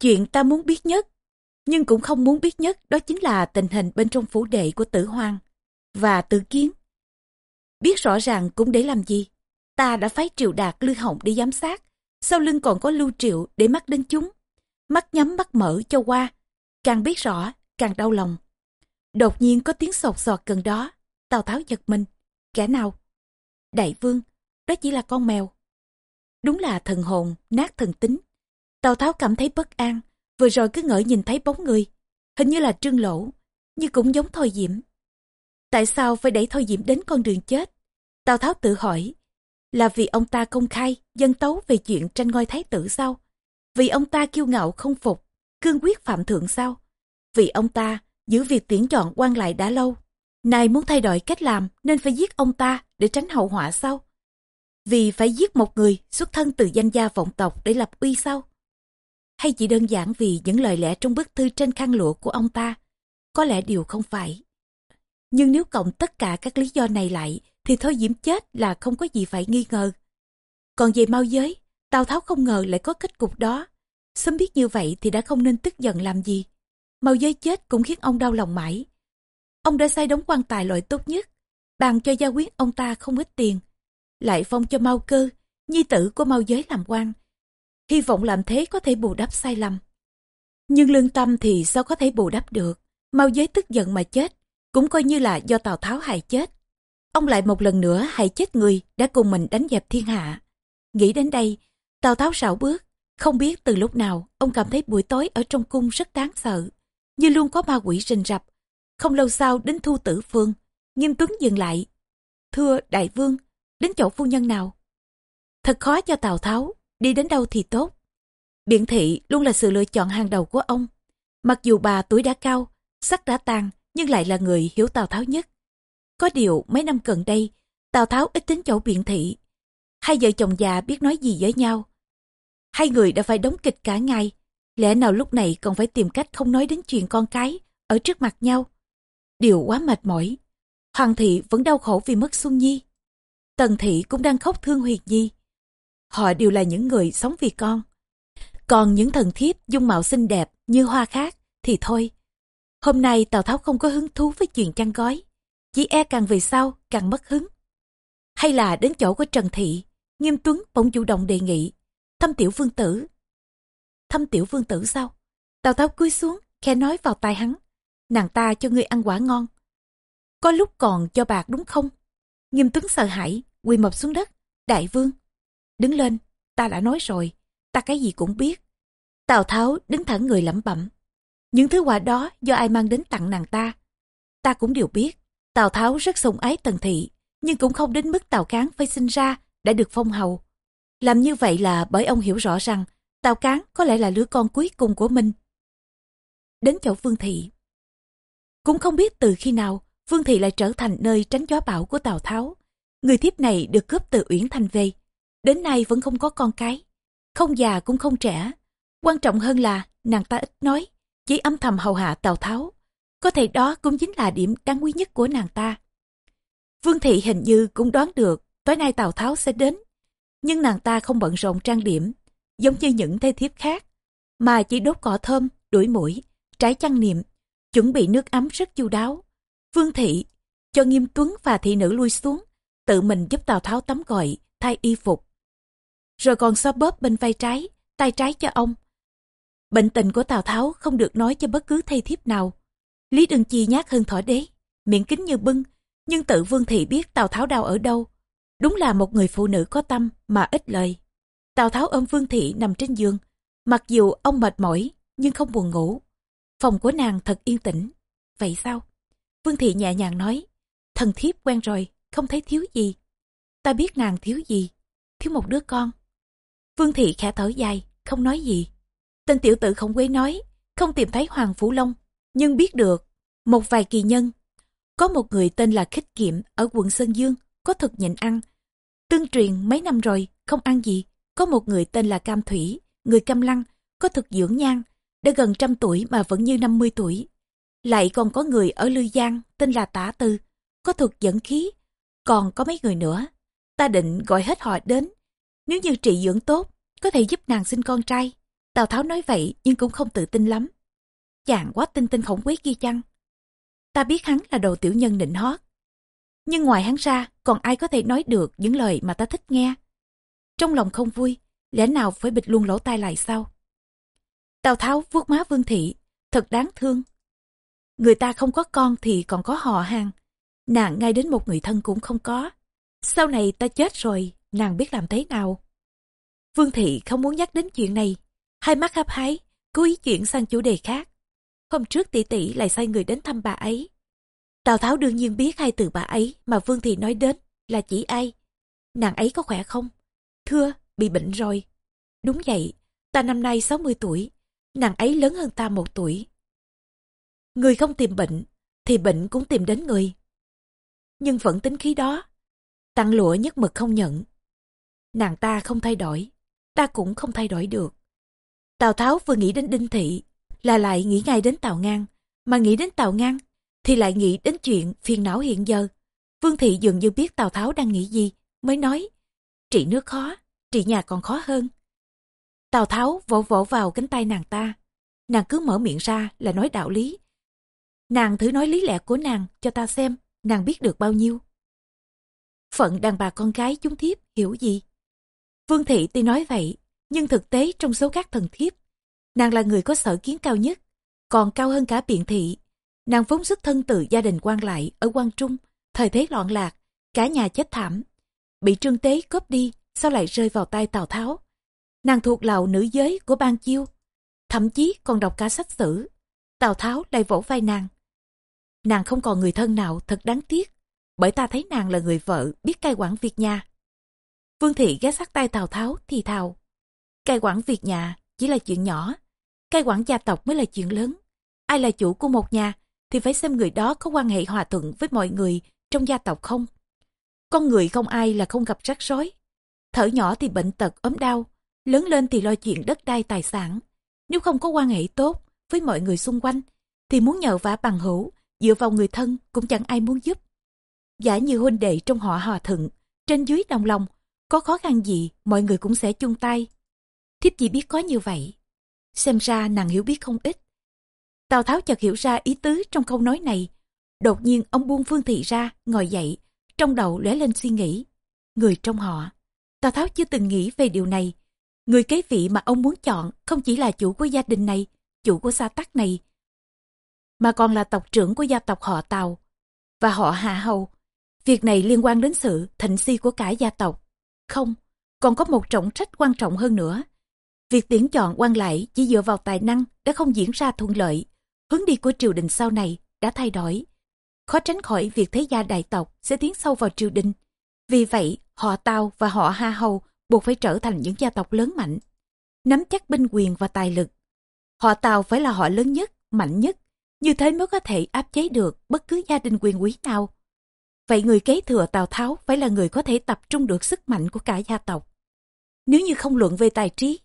Chuyện ta muốn biết nhất, nhưng cũng không muốn biết nhất, đó chính là tình hình bên trong phủ đệ của tử hoang và tử kiến. Biết rõ ràng cũng để làm gì? Ta đã phái triệu đạt lư họng đi giám sát, sau lưng còn có lưu triệu để mắt đến chúng. Mắt nhắm mắt mở cho qua, càng biết rõ, càng đau lòng. Đột nhiên có tiếng sột soạt gần đó, Tào Tháo giật mình. Kẻ nào? Đại vương, đó chỉ là con mèo. Đúng là thần hồn, nát thần tính. Tào Tháo cảm thấy bất an, Vừa rồi cứ ngỡ nhìn thấy bóng người, hình như là trương lỗ, nhưng cũng giống Thôi Diễm. Tại sao phải đẩy Thôi Diễm đến con đường chết? Tào Tháo tự hỏi, là vì ông ta công khai, dân tấu về chuyện tranh ngôi thái tử sao? Vì ông ta kiêu ngạo không phục, cương quyết phạm thượng sao? Vì ông ta giữ việc tuyển chọn quan lại đã lâu, nay muốn thay đổi cách làm nên phải giết ông ta để tránh hậu họa sao? Vì phải giết một người xuất thân từ danh gia vọng tộc để lập uy sao? hay chỉ đơn giản vì những lời lẽ trong bức thư trên khăn lụa của ông ta? Có lẽ điều không phải. Nhưng nếu cộng tất cả các lý do này lại, thì thôi Diễm chết là không có gì phải nghi ngờ. Còn về mau giới, Tào Tháo không ngờ lại có kết cục đó. Sớm biết như vậy thì đã không nên tức giận làm gì. Mau giới chết cũng khiến ông đau lòng mãi. Ông đã sai đóng quan tài loại tốt nhất, bàn cho gia quyến ông ta không ít tiền. Lại phong cho mau cơ, nhi tử của mau giới làm quan, hy vọng làm thế có thể bù đắp sai lầm. Nhưng lương tâm thì sao có thể bù đắp được, mau giới tức giận mà chết, cũng coi như là do Tào Tháo hại chết. Ông lại một lần nữa hại chết người đã cùng mình đánh dẹp thiên hạ. Nghĩ đến đây, Tào Tháo sảo bước, không biết từ lúc nào ông cảm thấy buổi tối ở trong cung rất đáng sợ, như luôn có ma quỷ rình rập. Không lâu sau đến thu tử phương, nghiêm tuấn dừng lại. Thưa đại vương, đến chỗ phu nhân nào? Thật khó cho Tào Tháo, đi đến đâu thì tốt. Biện thị luôn là sự lựa chọn hàng đầu của ông. Mặc dù bà tuổi đã cao, sắc đã tàn, nhưng lại là người hiểu Tào Tháo nhất. Có điều mấy năm gần đây, Tào Tháo ít đến chỗ biện thị. Hai vợ chồng già biết nói gì với nhau. Hai người đã phải đóng kịch cả ngày. Lẽ nào lúc này còn phải tìm cách không nói đến chuyện con cái ở trước mặt nhau. Điều quá mệt mỏi. Hoàng thị vẫn đau khổ vì mất Xuân Nhi. Tần thị cũng đang khóc thương Huyệt Nhi. Họ đều là những người sống vì con. Còn những thần thiếp dung mạo xinh đẹp như hoa khác thì thôi. Hôm nay Tào Tháo không có hứng thú với chuyện chăn gói. Chỉ e càng về sau càng mất hứng. Hay là đến chỗ của Trần Thị, Nghiêm Tuấn bỗng chủ động đề nghị. Thăm tiểu vương tử. Thăm tiểu vương tử sao? Tào Tháo cúi xuống, khe nói vào tai hắn. Nàng ta cho ngươi ăn quả ngon. Có lúc còn cho bạc đúng không? Nghiêm Tuấn sợ hãi, quỳ mập xuống đất. Đại vương, Đứng lên, ta đã nói rồi, ta cái gì cũng biết. Tào Tháo đứng thẳng người lẩm bẩm. Những thứ quà đó do ai mang đến tặng nàng ta. Ta cũng đều biết, Tào Tháo rất sùng ái Tần Thị, nhưng cũng không đến mức Tào Cán phải sinh ra đã được phong hầu. Làm như vậy là bởi ông hiểu rõ rằng Tào Cán có lẽ là đứa con cuối cùng của mình. Đến chỗ Vương Thị. Cũng không biết từ khi nào Vương Thị lại trở thành nơi tránh gió bão của Tào Tháo. Người thiếp này được cướp từ Uyển Thành về. Đến nay vẫn không có con cái. Không già cũng không trẻ. Quan trọng hơn là nàng ta ít nói, chỉ âm thầm hầu hạ Tào Tháo. Có thể đó cũng chính là điểm đáng quý nhất của nàng ta. Vương Thị hình như cũng đoán được tối nay Tào Tháo sẽ đến. Nhưng nàng ta không bận rộn trang điểm, giống như những thê thiếp khác, mà chỉ đốt cỏ thơm, đuổi mũi, trái chăn niệm, chuẩn bị nước ấm rất chu đáo. Vương Thị cho Nghiêm Tuấn và thị nữ lui xuống, tự mình giúp Tào Tháo tắm gội, thay y phục. Rồi còn xoa bóp bên vai trái, tay trái cho ông. Bệnh tình của Tào Tháo không được nói cho bất cứ thầy thiếp nào. Lý Đương Chi nhát hơn thỏ đế, miệng kính như bưng, nhưng tự Vương Thị biết Tào Tháo đau ở đâu. Đúng là một người phụ nữ có tâm mà ít lời. Tào Tháo ôm Vương Thị nằm trên giường, mặc dù ông mệt mỏi nhưng không buồn ngủ. Phòng của nàng thật yên tĩnh. Vậy sao? Vương Thị nhẹ nhàng nói, thần thiếp quen rồi, không thấy thiếu gì. Ta biết nàng thiếu gì, thiếu một đứa con. Vương Thị khẽ thở dài, không nói gì. Tên tiểu tử không quấy nói, không tìm thấy Hoàng Phủ Long, nhưng biết được một vài kỳ nhân. Có một người tên là Khích Kiệm ở quận Sơn Dương, có thực nhịn ăn. Tương truyền mấy năm rồi, không ăn gì. Có một người tên là Cam Thủy, người cam lăng, có thực dưỡng nhang đã gần trăm tuổi mà vẫn như 50 tuổi. Lại còn có người ở Lư Giang tên là Tả Tư, có thực dẫn khí. Còn có mấy người nữa. Ta định gọi hết họ đến. Nếu như trị dưỡng tốt, có thể giúp nàng sinh con trai. Tào Tháo nói vậy nhưng cũng không tự tin lắm. Chàng quá tinh tinh khổng quý ghi chăng? Ta biết hắn là đồ tiểu nhân nịnh hót. Nhưng ngoài hắn ra, còn ai có thể nói được những lời mà ta thích nghe? Trong lòng không vui, lẽ nào phải bịt luôn lỗ tai lại sao? Tào Tháo vuốt má Vương Thị, thật đáng thương. Người ta không có con thì còn có họ hàng. Nàng ngay đến một người thân cũng không có. Sau này ta chết rồi, nàng biết làm thế nào? Vương Thị không muốn nhắc đến chuyện này. Hai mắt hấp hái, cố ý chuyển sang chủ đề khác. Hôm trước tỷ tỷ lại sai người đến thăm bà ấy. Tào Tháo đương nhiên biết hai từ bà ấy mà Vương Thị nói đến là chỉ ai. Nàng ấy có khỏe không? Thưa, bị bệnh rồi. Đúng vậy, ta năm nay 60 tuổi, nàng ấy lớn hơn ta một tuổi. Người không tìm bệnh, thì bệnh cũng tìm đến người. Nhưng vẫn tính khí đó, tặng lụa nhất mực không nhận. Nàng ta không thay đổi, ta cũng không thay đổi được. Tào Tháo vừa nghĩ đến Đinh Thị, là lại nghĩ ngay đến Tào Ngang, mà nghĩ đến Tào Ngang, thì lại nghĩ đến chuyện phiền não hiện giờ. Vương Thị dường như biết Tào Tháo đang nghĩ gì, mới nói, trị nước khó, trị nhà còn khó hơn. Tào Tháo vỗ vỗ vào cánh tay nàng ta. Nàng cứ mở miệng ra là nói đạo lý. Nàng thử nói lý lẽ của nàng cho ta xem, nàng biết được bao nhiêu. Phận đàn bà con gái chúng thiếp hiểu gì? Vương Thị tuy nói vậy, nhưng thực tế trong số các thần thiếp, nàng là người có sở kiến cao nhất, còn cao hơn cả biện thị. Nàng vốn xuất thân từ gia đình quan lại ở quan Trung, thời thế loạn lạc, cả nhà chết thảm. Bị trương tế cướp đi, sao lại rơi vào tay Tào Tháo? Nàng thuộc lào nữ giới của ban chiêu, thậm chí còn đọc cả sách sử. Tào Tháo lại vỗ vai nàng. Nàng không còn người thân nào thật đáng tiếc, bởi ta thấy nàng là người vợ biết cai quản việc nhà. Vương Thị ghé sát tay Tào Tháo thì thào. Cai quản việc nhà chỉ là chuyện nhỏ, cai quản gia tộc mới là chuyện lớn. Ai là chủ của một nhà thì phải xem người đó có quan hệ hòa thuận với mọi người trong gia tộc không. Con người không ai là không gặp rắc rối. Thở nhỏ thì bệnh tật ốm đau, lớn lên thì lo chuyện đất đai tài sản. Nếu không có quan hệ tốt với mọi người xung quanh, thì muốn nhờ vả bằng hữu, dựa vào người thân cũng chẳng ai muốn giúp. Giả như huynh đệ trong họ hòa thuận, trên dưới đồng lòng, có khó khăn gì mọi người cũng sẽ chung tay. Thiếp chỉ biết có như vậy. Xem ra nàng hiểu biết không ít. Tào Tháo chợt hiểu ra ý tứ trong câu nói này. Đột nhiên ông buông Phương Thị ra, ngồi dậy, trong đầu lóe lên suy nghĩ. Người trong họ. Tào Tháo chưa từng nghĩ về điều này. Người kế vị mà ông muốn chọn không chỉ là chủ của gia đình này, chủ của xa tắc này, mà còn là tộc trưởng của gia tộc họ Tào và họ Hạ Hầu. Việc này liên quan đến sự thịnh si của cả gia tộc. Không, còn có một trọng trách quan trọng hơn nữa. Việc tuyển chọn quan lại chỉ dựa vào tài năng đã không diễn ra thuận lợi. Hướng đi của triều đình sau này đã thay đổi. khó tránh khỏi việc thế gia đại tộc sẽ tiến sâu vào triều đình. Vì vậy, họ Tào và họ Ha Hầu buộc phải trở thành những gia tộc lớn mạnh, nắm chắc binh quyền và tài lực. Họ Tào phải là họ lớn nhất, mạnh nhất, như thế mới có thể áp chế được bất cứ gia đình quyền quý nào. Vậy người kế thừa Tào Tháo phải là người có thể tập trung được sức mạnh của cả gia tộc. Nếu như không luận về tài trí,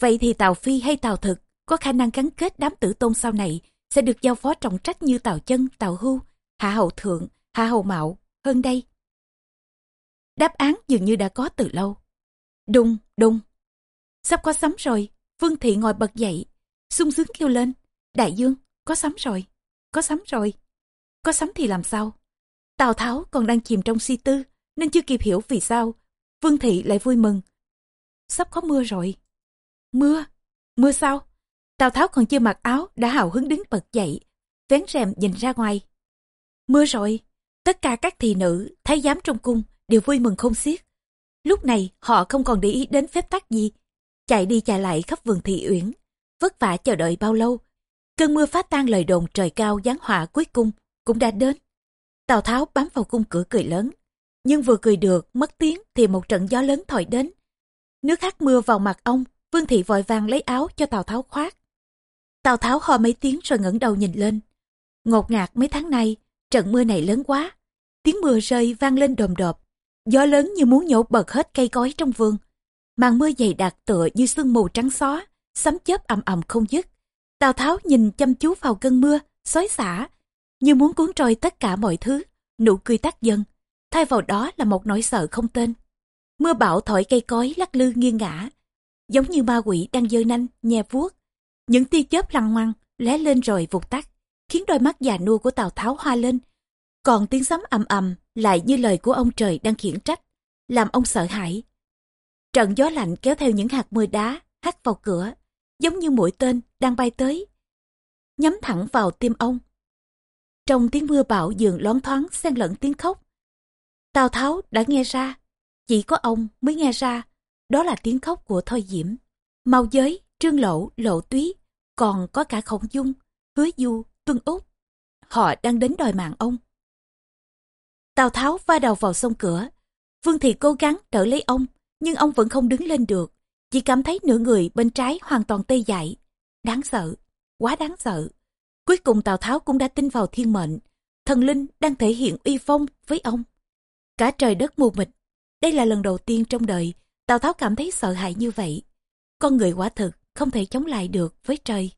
vậy thì Tào Phi hay Tào Thực có khả năng gắn kết đám tử tôn sau này sẽ được giao phó trọng trách như Tào Chân, Tào Hưu, Hạ Hậu Thượng, Hạ Hậu Mạo, hơn đây. Đáp án dường như đã có từ lâu. Đùng, đùng. Sắp có sấm rồi, Vương Thị ngồi bật dậy, sung sướng kêu lên. Đại Dương, có sấm rồi, có sấm rồi. Có sấm thì làm sao? Tào Tháo còn đang chìm trong si tư, nên chưa kịp hiểu vì sao. Vương Thị lại vui mừng. Sắp có mưa rồi. Mưa? Mưa sao? Tào Tháo còn chưa mặc áo, đã hào hứng đứng bật dậy, vén rèm nhìn ra ngoài. Mưa rồi, tất cả các thị nữ, thái giám trong cung đều vui mừng không xiết. Lúc này họ không còn để ý đến phép tắc gì, chạy đi chạy lại khắp vườn thị uyển, vất vả chờ đợi bao lâu. Cơn mưa phá tan lời đồn trời cao giáng họa cuối cùng cũng đã đến. Tào Tháo bám vào cung cửa cười lớn, nhưng vừa cười được mất tiếng thì một trận gió lớn thổi đến. Nước hát mưa vào mặt ông, Vương Thị vội vàng lấy áo cho Tào Tháo khoác. Tào Tháo ho mấy tiếng rồi ngẩng đầu nhìn lên. Ngột ngạt mấy tháng nay, trận mưa này lớn quá. Tiếng mưa rơi vang lên đồm đột. Gió lớn như muốn nhổ bật hết cây cối trong vườn. Màn mưa dày đặc tựa như sương mù trắng xóa, sấm chớp ầm ầm không dứt. Tào Tháo nhìn chăm chú vào cơn mưa, xói xả, như muốn cuốn trôi tất cả mọi thứ. Nụ cười tắt dần, thay vào đó là một nỗi sợ không tên. Mưa bão thổi cây cối lắc lư nghiêng ngã, giống như ma quỷ đang giơ nanh, nhè vuốt. Những tia chớp lăng măng lóe lên rồi vụt tắt, khiến đôi mắt già nua của Tào Tháo hoa lên. Còn tiếng sấm ầm ầm lại như lời của ông trời đang khiển trách, làm ông sợ hãi. Trận gió lạnh kéo theo những hạt mưa đá hắt vào cửa, giống như mũi tên đang bay tới, nhắm thẳng vào tim ông. Trong tiếng mưa bão dường loáng thoáng xen lẫn tiếng khóc. Tào Tháo đã nghe ra, chỉ có ông mới nghe ra, đó là tiếng khóc của Thôi Diễm. Mau giới, Trương Lộ, Lộ Túy, còn có cả Khổng Dung, Hứa Du, Tuân Úc. Họ đang đến đòi mạng ông. Tào Tháo va đầu vào sông cửa. Vương Thị cố gắng đỡ lấy ông, nhưng ông vẫn không đứng lên được. Chỉ cảm thấy nửa người bên trái hoàn toàn tê dại. Đáng sợ, quá đáng sợ. Cuối cùng Tào Tháo cũng đã tin vào thiên mệnh. Thần linh đang thể hiện uy phong với ông. Cả trời đất mù mịt. Đây là lần đầu tiên trong đời Tào Tháo cảm thấy sợ hãi như vậy. Con người quả thực không thể chống lại được với trời.